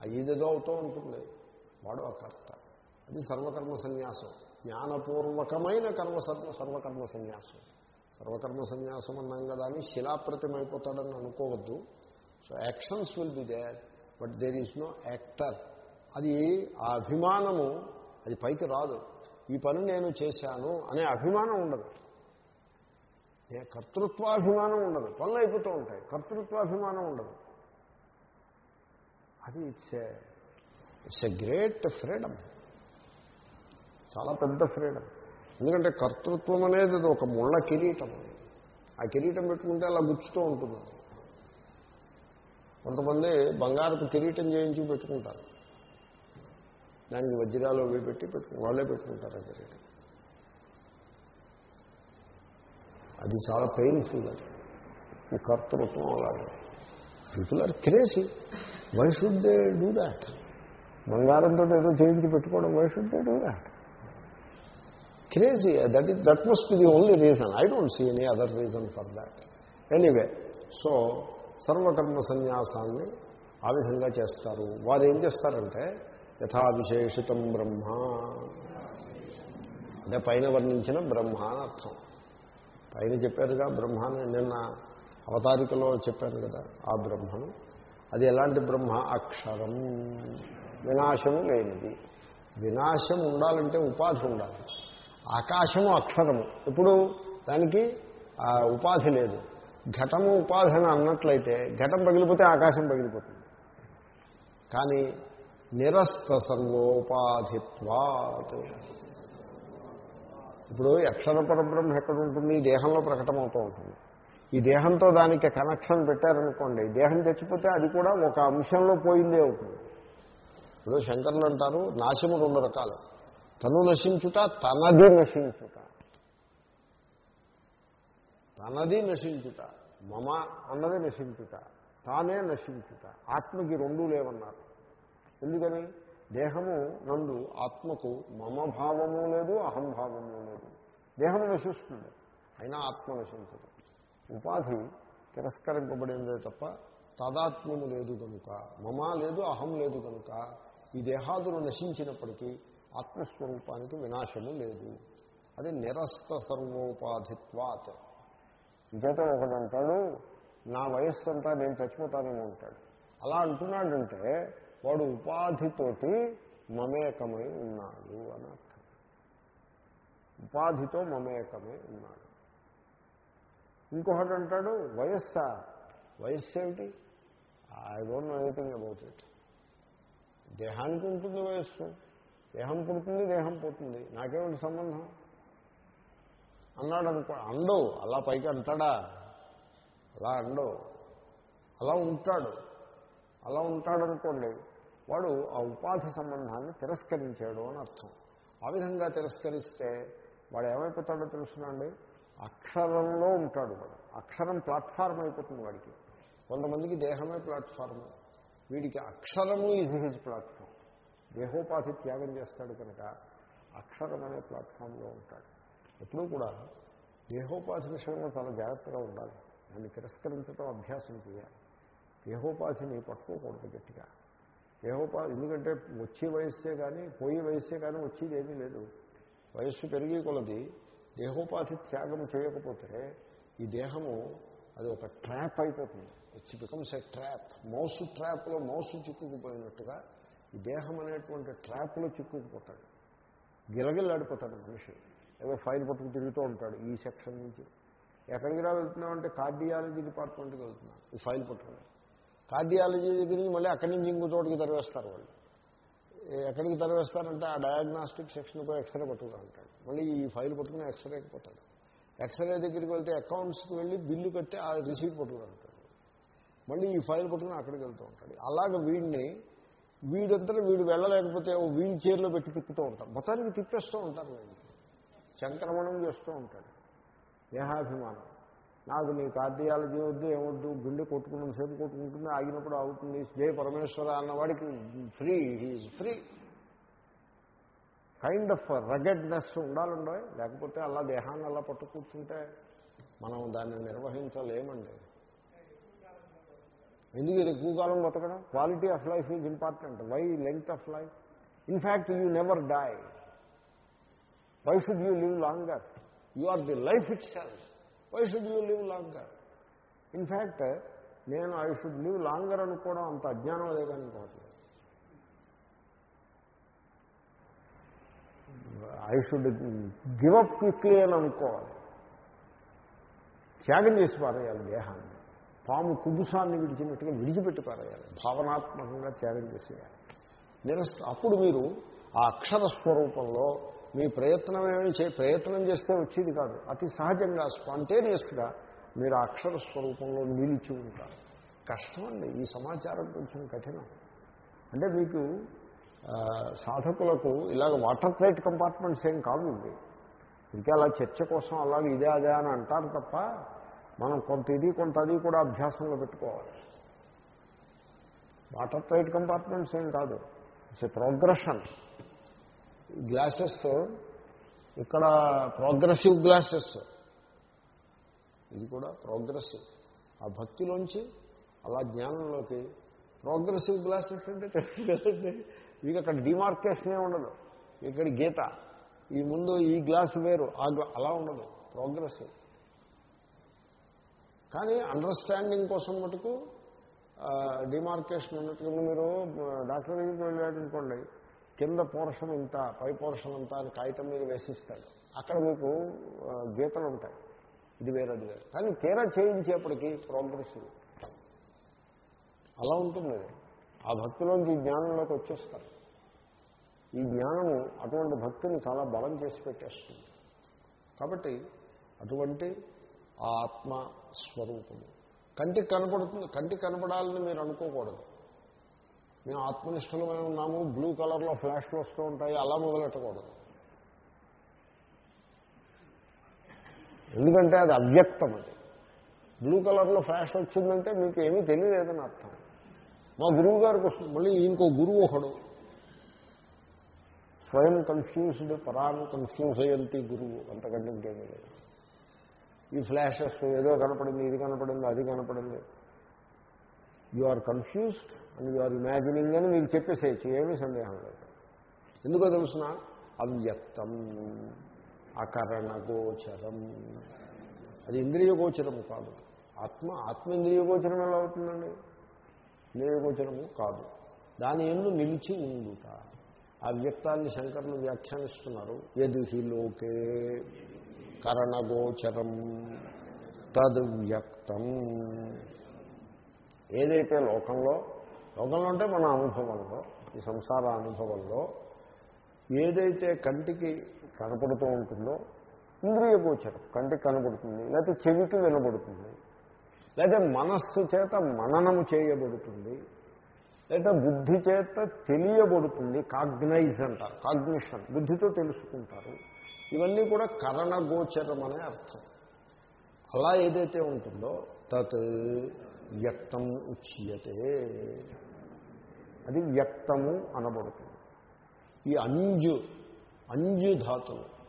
అయ్యేదేదో అవుతూ ఉంటుంది. వాడు అకర్త. అది సర్వకర్మ సన్యాసం. జ్ఞానపూర్వకమైన కర్మ సర్వ సర్వకర్మ సన్యాసం. సర్వకర్మ సన్యాసం అన్నాం కదా అని శిలాప్రతిమైపోతాడని అనుకోవద్దు. So actions will be there but there is no actor అది ఆ అభిమానము అది పైకి రాదు. ఈ పని నేను చేశాను అనే అభిమానం ఉండదు. ఏ కర్తృత్వాభిమానం ఉండదు. పనులు అయిపోతూ ఉంటాయి. కర్తృత్వాభిమానం ఉండదు. అది it's it's a great freedom. చాలా పెద్ద ఫ్రీడమ్. ఎందుకంటే కర్తృత్వం అనేది ఒక ముళ్ళ కిరీటం. ఆ కిరీటం పెట్టుకుంటే అలా గుచ్చుతూ ఉంటుంది. కొంతమంది బంగారపు కిరీటం చేయించి పెట్టుకుంటారు. దానికి వజ్రాలు అవి పెట్టి పెట్టు వాళ్ళే పెట్టుకుంటారు ఆ అది చాలా పెయిన్ఫుల్ అది. ఈ కర్తృత్వం అలాగే. People are crazy why should they do that బంగారంతో ఏదో చేయించి పెట్టుకోవడం why should they do that crazy that is that must be the only reason I don't see any other reason for that anyway so సర్వకర్మ సన్యాసాన్ని ఆ విధంగా చేస్తారు. వారు ఏం చేస్తారంటే యథా విశేషితం బ్రహ్మ. అంటే పైన వర్ణించిన బ్రహ్మ అని అర్థం. పైన చెప్పారుగా బ్రహ్మాన్ని నిన్న అవతారికలో చెప్పాను కదా ఆ బ్రహ్మను. అది ఎలాంటి బ్రహ్మ? అక్షరం. వినాశము లేనిది. వినాశం ఉండాలంటే ఉపాధి ఉండాలి. ఆకాశము అక్షరము. ఇప్పుడు దానికి ఉపాధి లేదు. ఘటము ఉపాధి అని అన్నట్లయితే ఘటం పగిలిపోతే ఆకాశం పగిలిపోతుంది. కానీ నిరస్త సర్వోపాధిత్వాత్ ఇప్పుడు అక్షర పరబ్రహ్మ ఎక్కడ ఉంటుంది ఈ దేహంలో ప్రకటమవుతూ ఉంటుంది. ఈ దేహంతో దానికి కనెక్షన్ పెట్టారనుకోండి దేహం చచ్చిపోతే అది కూడా ఒక అంశంలో పోయిందే అవుతుంది. ఇప్పుడు శంకర్లు అంటారు నాశము రెండు రకాలు. తను నశించుట తనది నశించుట. తనది నశించుట మమ అన్నది నశించుట తానే నశించుట. ఆత్మకి రెండూ లేవన్నారు. ఎందుకని? దేహము నందు ఆత్మకు మమ భావము లేదు అహంభావము లేదు. దేహం నశిస్తుంది అయినా ఆత్మ నశించదు. ఉపాధి తిరస్కరింపబడిందే తప్ప తాదాత్మ్యము లేదు కనుక మమ లేదు అహం లేదు కనుక ఈ దేహాదులు నశించినప్పటికీ ఆత్మస్వరూపానికి వినాశము లేదు. అది నిరస్త సర్వోపాధిత్వాత్. ఇంకైతే ఒకడంటాడు నా వయస్సు అంతా నేను చచ్చిపోతానేమో అంటాడు. అలా అంటున్నాడంటే వాడు ఉపాధితోటి మమేకమై ఉన్నాడు అని అర్థం. ఉపాధితో మమేకమై ఉన్నాడు. ఇంకొకటి అంటాడు వయస్సా? వయస్సు ఏమిటి? I don't know anything about it దేహానికి ఉంటుంది వయస్సు? దేహం పుడుతుంది దేహం పోతుంది. నాకేమిటి సంబంధం? అన్నాడు అనుకో అండవు అలా పైకి అంటాడా? అలా అండవు అలా ఉంటాడు. అలా ఉంటాడనుకోండి వాడు ఆ ఉపాధి సంబంధాన్ని తిరస్కరించాడు అని అర్థం. ఆ విధంగా తిరస్కరిస్తే వాడు ఏమైపోతాడో తెలుసునండి? అక్షరంలో ఉంటాడు వాడు. అక్షరం ప్లాట్ఫారం అయిపోతుంది వాడికి. కొంతమందికి దేహమే ప్లాట్ఫారము. వీడికి అక్షరము ఈజ్ హిజ్ ప్లాట్ఫామ్ దేహోపాధి త్యాగం చేస్తాడు కనుక అక్షరం అనే ప్లాట్ఫామ్లో ఉంటాడు. ఎప్పుడూ కూడా దేహోపాధి విషయంలో చాలా జాగ్రత్తగా ఉండాలి. దాన్ని తిరస్కరించడం అభ్యాసం చేయాలి. దేహోపాధిని పట్టుకోకూడదు గట్టిగా. దేహోపాధి ఎందుకంటే వచ్చే వయస్సే కానీ పోయే వయస్సే కానీ వచ్చేది ఏమీ లేదు. వయస్సు పెరిగి కొలది దేహోపాధి త్యాగం చేయకపోతే ఈ దేహము అది ఒక ట్రాప్ అయిపోతుంది. It's becomes a trap mouse ట్రాప్లో మౌసు చిక్కుకుపోయినట్టుగా ఈ దేహం అనేటువంటి ట్రాప్లో చిక్కుకుపోతాడు. గిలగిల్లాడిపోతాడు మనిషి. ఏదో ఫైల్ పట్టుకు తిరుగుతూ ఉంటాడు ఈ సెక్షన్ నుంచి. ఎక్కడికి రా వెళ్తున్నామంటే కార్డియాలజీ డిపార్ట్మెంట్కి వెళ్తున్నాం ఈ ఫైల్ పట్టుకుని. కార్డియాలజీ దగ్గర నుంచి మళ్ళీ అక్కడి నుంచి ఇంకో చోటుకి తరివేస్తారు వాళ్ళు. ఎక్కడికి తరివేస్తారంటే ఆ డయాగ్నాస్టిక్ సెక్షన్కి ఎక్స్రే పట్టుకుని ఉంటాడు. మళ్ళీ ఈ ఫైల్ పట్టుకుని ఎక్స్రేకి పోతాడు. ఎక్స్రే దగ్గరికి వెళ్తే అకౌంట్స్కి వెళ్ళి బిల్లు కట్టి ఆ రిసీట్ పట్టుకుని ఉంటాడు మళ్ళీ ఈ ఫైల్ పట్టుకుని అక్కడికి వెళ్తూ ఉంటాడు. అలాగ వీడిని వీడంతా వీడు వెళ్ళలేకపోతే ఓ వీల్ చైర్లో పెట్టి తిప్పుతూ ఉంటారు మొత్తానికి తిప్పేస్తూ ఉంటారు వీళ్ళు. సంక్రమణం చేస్తూ ఉంటాడు. దేహాభిమానం. నాకు నీ కార్డియాలజీ వద్దు ఏమొద్దు గుండె కొట్టుకున్న సేపు కొట్టుకుంటుంది ఆగినప్పుడు అవుతుంది జయ పరమేశ్వర అన్నవాడికి free he free kind of ruggedness ఉండాలండో. లేకపోతే అలా దేహాన్ని అలా పట్టు కూర్చుంటే మనం దాన్ని నిర్వహించలేమండి. ఎందుకు ఇది ఎక్కువ కాలం బతకడం? Quality of life is important why length of life in fact you never die why should you live longer you are the life itself why should you live longer in fact నేను I should live longer అనుకోవడం అంత అజ్ఞానం లేదనుకోవట్లేదు I should give up quickly అని అనుకోవాలి. త్యాగం చేసి పారేయాలి దేహాన్ని. పాము కుబుసాన్ని విడిచినట్టుగా విడిచిపెట్టి పారేయాలి. భావనాత్మకంగా త్యాగం చేసేయాలి. నిరస్ అప్పుడు మీరు ఆ అక్షర స్వరూపంలో మీ ప్రయత్నం ఏమి చే ప్రయత్నం చేస్తే వచ్చేది కాదు. అతి సహజంగా స్పాంటేనియస్గా మీరు అక్షర స్వరూపంలో నిలిచి ఉంటారు. కష్టం అండి ఈ సమాచారం కొంచెం కఠినం. అంటే మీకు సాధకులకు ఇలాగ వాటర్ ప్లేట్ కంపార్ట్మెంట్స్ ఏం కాదు ఇవి ఇంకా అలా చర్చ కోసం అలాగే ఇదే అదే అని అంటారు తప్ప మనం కొంత ఇది కొంత అది కూడా అభ్యాసంలో పెట్టుకోవాలి. వాటర్ ప్లేట్ కంపార్ట్మెంట్స్ ఏం కాదు. It's progression. గ్లాసెస్ ఇక్కడ ప్రోగ్రెసివ్ గ్లాసెస్. ఇది కూడా ప్రోగ్రెసివ్. ఆ భక్తిలోంచి అలా జ్ఞానంలోకి ప్రోగ్రెసివ్ గ్లాసెస్ అంటే తెలుసు కదండి మీకు అక్కడ డిమార్కేషనే ఉండదు. ఇక్కడ గీత ఈ ముందు ఈ గ్లాస్ వేరు ఆ అలా ఉండదు. ప్రోగ్రెసివ్. కానీ అండర్స్టాండింగ్ కోసం మటుకు డిమార్కేషన్ ఉన్నట్టుగా మీరు డాక్టర్ దగ్గరికి వెళ్ళాడనుకోండి కింద పోర్షన్ ఇంత పై పోర్షన్ అంతా అని కాగితం మీద వేసిస్తాడు. అక్కడ మీకు గీతలు ఉంటాయి. ఇది వేరే అది వేరే కానీ తీరా చేయించేప్పటికీ ప్రోగ్రెస్ అలా ఉంటుంది ఆ భక్తిలోంచి జ్ఞానంలోకి వచ్చేస్తారు. ఈ జ్ఞానము అటువంటి భక్తిని చాలా బలం చేసి పెట్టేస్తుంది. కాబట్టి అటువంటి ఆ ఆత్మ స్వరూపము. కంటికి కనపడుతుంది కంటికి కనపడాలని మీరు అనుకోకూడదు. మేము ఆత్మనిష్టలమై ఉన్నాము బ్లూ కలర్లో ఫ్లాష్లు వస్తూ ఉంటాయి అలా మొదలెట్టకూడదు. ఎందుకంటే అది అవ్యక్తం అది. బ్లూ కలర్లో ఫ్లాష్ వచ్చిందంటే మీకు ఏమీ తెలియలేదని అర్థం. మా గురువు గారికి వస్తుంది మళ్ళీ ఇంకో గురువు ఒకడు. స్వయం కన్ఫ్యూజ్డ్ పరాను కన్ఫ్యూజ్ అయ్యంతి గురువు అంతకంటే ఇంకేమీ లేదు. ఈ ఫ్లాషెస్ ఏదో కనపడింది ఇది కనపడింది అది కనపడింది. You are confused and you are imagining అని మీకు చెప్పేసేయచ్చు ఏమీ సందేహం లేదు. ఎందుకో తెలుసిన? అవ్యక్తం అకరణగోచరం. అది ఇంద్రియగోచరము కాదు. ఆత్మ ఆత్మ ఇంద్రియగోచరం ఎలా అవుతుందండి? ఇంద్రియగోచరము కాదు. దాని ఎందు నిలిచి ఉండుట. ఆ వ్యక్తాన్ని శంకరులు వ్యాఖ్యానిస్తున్నారు. యది హి లోకే కరణగోచరం తద్వ్యక్తం. ఏదైతే లోకంలో లోకంలో అంటే మన అనుభవంలో ఈ సంసార అనుభవంలో ఏదైతే కంటికి కనపడుతూ ఉంటుందో ఇంద్రియ గోచరం కంటికి కనబడుతుంది లేకపోతే చెవికి వినబడుతుంది లేదా మనస్సు చేత మననము చేయబడుతుంది లేదా బుద్ధి చేత తెలియబడుతుంది కాగ్నైజ్ అంటారు కాగ్నిషన్ బుద్ధితో తెలుసుకుంటారు. ఇవన్నీ కూడా కరణగోచరం అనే అర్థం. అలా ఏదైతే ఉంటుందో తత్ వ్యక్తం ఉచ్యతే. అది వ్యక్తము అనబడుతుంది. ఈ అంజు అంజు ధాతువు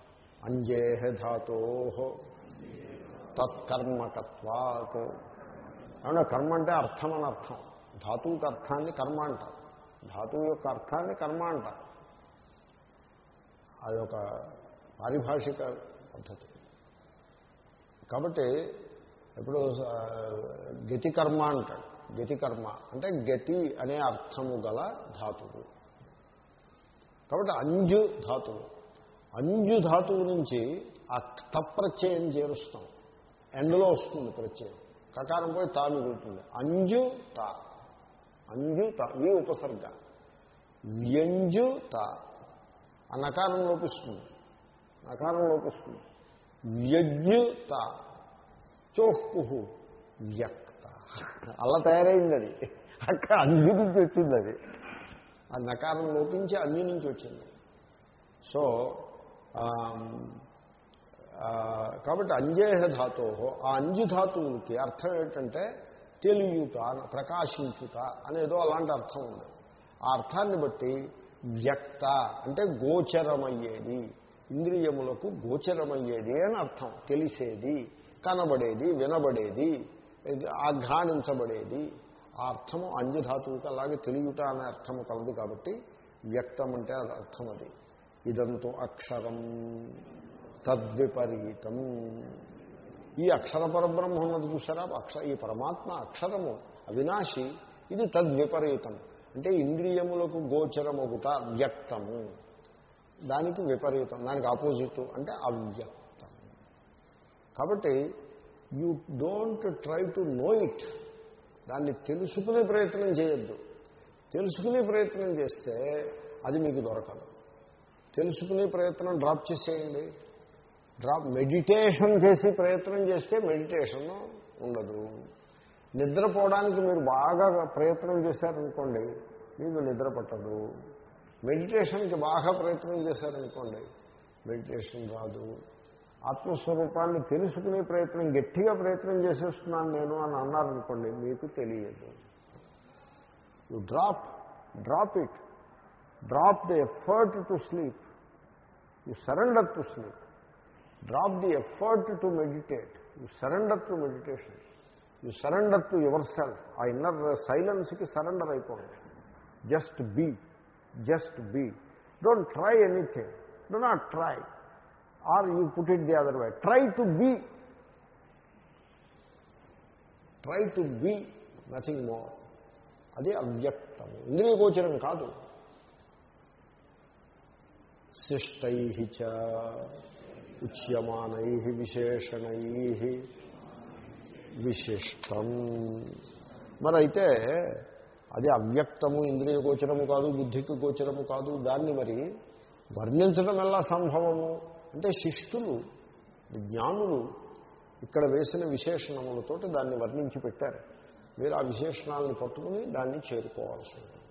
అంజేహ ధాతో తత్కర్మకత్వాత్. ఏమన్నా కర్మ అంటే అర్థం అని అర్థం. ధాతువుకి అర్థాన్ని కర్మ అంటారు. ధాతువు యొక్క అర్థాన్ని కర్మ అంటారు. అదొక పారిభాషిక పద్ధతి. కాబట్టి ఇప్పుడు గతికర్మ గతి కర్మ అంటాడు. గతి కర్మ అంటే గతి అనే అర్థము గల ధాతువు. కాబట్టి అంజు ధాతువు. అంజు ధాతువు నుంచి ఆ తప్రత్యయం చేరుస్తాం. ఎండలో వస్తుంది ప్రత్యయం. కకారం పోయి తా మిగులుతుంది అంజు తా. అంజు తా. ఈ ఉపసర్గ. వ్యంజు తా. ఆ నకారం లోపిస్తుంది. నకారం లోపిస్తుంది. వ్యజ్యుత చోహ్కు వ్యక్త. అలా తయారైంది అది. అక్కడ అంజు నుంచి వచ్చింది అది. ఆ నకారం లోపించి అంజు నుంచి వచ్చింది. సో కాబట్టి అంజేహ ధాతో ఆ అంజు ధాతువులకి అర్థం ఏంటంటే తెలియుట ప్రకాశించుట అనేదో అలాంటి అర్థం ఉంది. ఆ అర్థాన్ని బట్టి వ్యక్త అంటే గోచరమయ్యేది. ఇంద్రియములకు గోచరమయ్యేది అని అర్థం. తెలిసేది. కనబడేది వినబడేది ఆఘ్రానించబడేది ఆ అర్థము అంజధాతువుకి అలాగే తెలియట అనే అర్థము కలదు కాబట్టి వ్యక్తం అంటే అది అర్థం అది. ఇదంతో అక్షరం తద్విపరీతం. ఈ అక్షర పరబ్రహ్మ ఉన్నది చూసారా అక్ష ఈ పరమాత్మ అక్షరము అవినాశి ఇది తద్విపరీతం. అంటే ఇంద్రియములకు గోచరమగుట వ్యక్తము. దానికి విపరీతం దానికి ఆపోజిట్ అంటే అవ్యక్తం. కాబట్టి you don't try to know it దాన్ని తెలుసుకునే ప్రయత్నం చేయొద్దు. తెలుసుకునే ప్రయత్నం చేస్తే అది మీకు దొరకదు. తెలుసుకునే ప్రయత్నం డ్రాప్ చేసేయండి. డ్రాప్ మెడిటేషన్ చేసి ప్రయత్నం చేస్తే మెడిటేషన్ ఉండదు. నిద్రపోవడానికి మీరు బాగా ప్రయత్నం చేశారనుకోండి మీకు నిద్ర పట్టదు. మెడిటేషన్కి బాగా ప్రయత్నం చేశారనుకోండి మెడిటేషన్ రాదు. ఆత్మస్వరూపాన్ని తెలుసుకునే ప్రయత్నం గట్టిగా ప్రయత్నం చేసేస్తున్నాను నేను అని అన్నారనుకోండి మీకు తెలియదు. You drop drop it drop the effort to sleep you surrender to sleep drop the effort to meditate you surrender to meditation you surrender to yourself ఆ ఇన్నర్ సైలెన్స్కి సరెండర్ అయిపోండి. Just be just be don't try anything do not try or you put it the other way. Try to be try to be nothing more అది అవ్యక్తము. ఇంద్రియగోచరం కాదు. శిష్టై చ ఉచ్యమానై విశేషణై విశిష్టం. మరి అయితే అది అవ్యక్తము ఇంద్రియ గోచరము కాదు బుద్ధికి గోచరము కాదు. దాన్ని మరి వర్ణించడం ఎలా సంభవము? అంటే శిష్టులు జ్ఞానులు ఇక్కడ వేసిన విశేషణములతోటి దాన్ని వర్ణించి పెట్టారు. మీరు ఆ విశేషణాలను పట్టుకుని దాన్ని చేరుకోవాల్సి ఉంటుంది.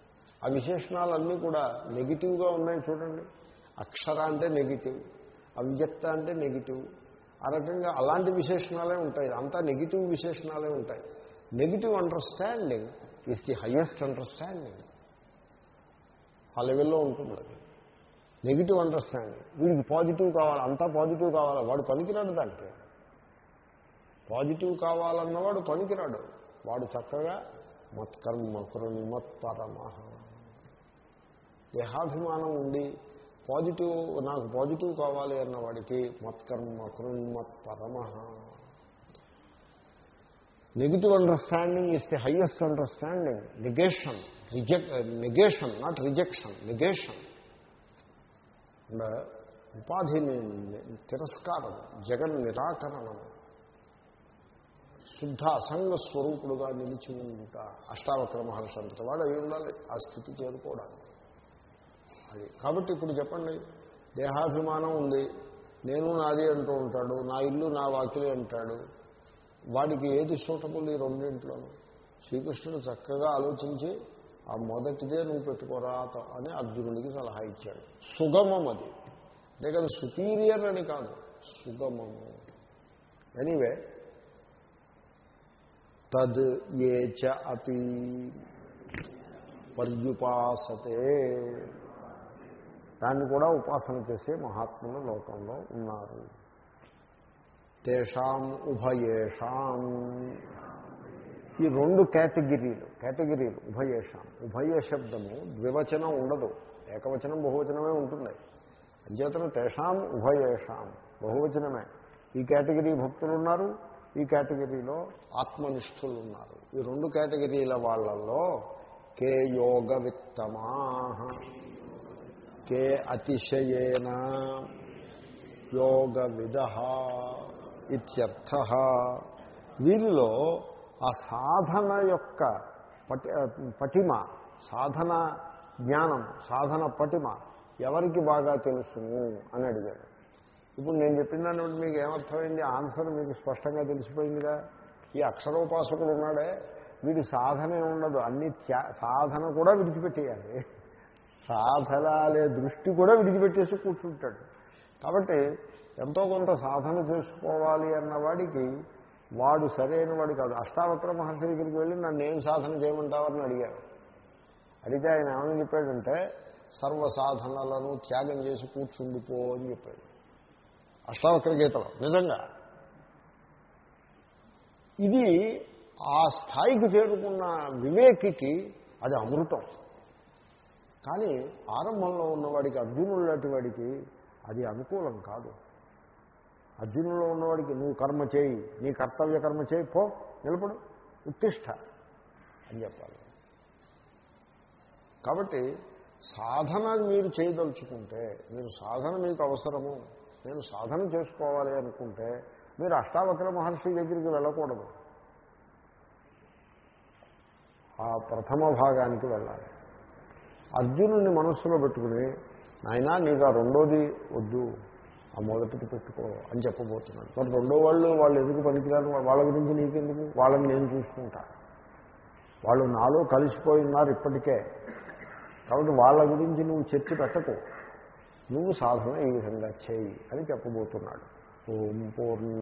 ఆ విశేషణాలన్నీ కూడా నెగిటివ్గా ఉన్నాయి చూడండి. అక్షర అంటే నెగిటివ్ అవ్యక్త అంటే నెగిటివ్. ఆ రకంగా అలాంటి విశేషణాలే ఉంటాయి. అంతా నెగిటివ్ విశేషణాలే ఉంటాయి. Negative understanding is the highest understanding ఆ లెవెల్లో ఉంటుంది అది. నెగిటివ్ అండర్స్టాండింగ్ వీడికి పాజిటివ్ కావాలి? అంతా పాజిటివ్ కావాలి? వాడు పనికిరాడు దానికి. పాజిటివ్ కావాలన్నవాడు పనికిరాడు. వాడు చక్కగా మత్కర్మ కృన్మత్పరమ దేహాభిమానం ఉండి పాజిటివ్ నాకు పాజిటివ్ కావాలి అన్న వాడికి మత్కర్మ కృన్మత్పరమ negative understanding is the highest understanding negation reject negation not rejection negation and ఉపాధిని తిరస్కారం జగన్ నిరాకరణం. శుద్ధ అసంగ స్వరూపుడుగా నిలిచి ఉంట అష్టావక్ర మహర్షి అంతటి వాడు అయి ఉండాలి ఆ స్థితి చేరుకోవడానికి. అది. కాబట్టి ఇప్పుడు చెప్పండి దేహాభిమానం ఉంది నేను నాది అంటూ ఉంటాడు నా ఇల్లు నా వాకిలి అంటాడు వాడికి ఏది సూటబుల్ ఈ రెండింట్లోనూ? శ్రీకృష్ణుడు చక్కగా ఆలోచించి ఆ మొదటిదే నువ్వు పెట్టుకోరా అని అర్జునుడికి సలహా ఇచ్చాడు. సుగమం అది. లేక సుపీరియర్ అని కాదు సుగమము ఎనీవే తద్ ఏ చ అపి పర్యుపాసతే. దాన్ని కూడా ఉపాసన చేసే మహాత్ముల లోకంలో ఉన్నారు. తేషాం ఉభయేషాం. ఈ రెండు కేటగిరీలు కేటగిరీలు ఉభయేషం. ఉభయ శబ్దము ద్వివచనం ఉండదు. ఏకవచనం బహువచనమే ఉంటుంది అంచేతను తేషాం ఉభయేషాం బహువచనమే. ఈ కేటగిరీ భక్తులు ఉన్నారు ఈ కేటగిరీలో ఆత్మనిష్ఠులు ఉన్నారు ఈ రెండు కేటగిరీల వాళ్ళల్లో కే యోగ విత్తమా కే అతిశయేన యోగ విద ఇత్యర్థ. వీరిలో ఆ సాధన యొక్క పటి పటిమ సాధన జ్ఞానం సాధన పటిమ ఎవరికి బాగా తెలుసును అని అడిగాడు. ఇప్పుడు నేను చెప్పిన దాన్ని మీకు ఏమర్థమైంది? ఆన్సర్ మీకు స్పష్టంగా తెలిసిపోయిందిగా. ఈ అక్షరోపాసకుడు ఉన్నాడే వీడి సాధనే ఉండదు. అన్ని సాధన కూడా విడిచిపెట్టేయాలి. సాధనాలే దృష్టి కూడా విడిచిపెట్టేసి కూర్చుంటాడు. కాబట్టి ఎంతో కొంత సాధన చేసుకోవాలి అన్నవాడికి వాడు సరైన వాడు కాదు. అష్టావక్ర మహర్షి దగ్గరికి వెళ్ళి నన్ను ఏం సాధన చేయమంటావని అడిగారు. అడిగితే ఆయన ఏమని చెప్పాడంటే సర్వ సాధనలను త్యాగం చేసి కూర్చుండిపో అని చెప్పాడు. అష్టావక్ర గీతలో నిజంగా. ఇది ఆ స్థాయికి చేరుకున్న వివేకికి అది అమృతం. కానీ ఆరంభంలో ఉన్నవాడికి అర్జునుడు లాంటి వాడికి అది అనుకూలం కాదు. అర్జునులో ఉన్నవాడికి నువ్వు కర్మ చేయి నీ కర్తవ్య కర్మ చేయి పో నిలబడు. ఉత్తిష్ట అని చెప్పాలి. కాబట్టి సాధన మీరు చేయదలుచుకుంటే మీరు సాధన మీకు అవసరము నేను సాధన చేసుకోవాలి అనుకుంటే మీరు అష్టావక్ర మహర్షి దగ్గరికి వెళ్ళకూడదు. ఆ ప్రథమ భాగానికి వెళ్ళాలి. అర్జునుడిని మనస్సులో పెట్టుకుని నాయనా నీకు ఆ రెండోది వద్దు. ఆ మొదటిది పెట్టుకో అని చెప్పబోతున్నాడు. మరి రెండో వాళ్ళు వాళ్ళు ఎందుకు పనికిరారు? వాళ్ళ గురించి నీకెందుకు? వాళ్ళని నేను చూసుకుంటా. వాళ్ళు నాలో కలిసిపోయి ఉన్నారు ఇప్పటికే. కాబట్టి వాళ్ళ గురించి నువ్వు చెప్పి పెట్టకు నువ్వు సాధన ఈ విధంగా చేయి అని చెప్పబోతున్నాడు. ఓం పూర్ణ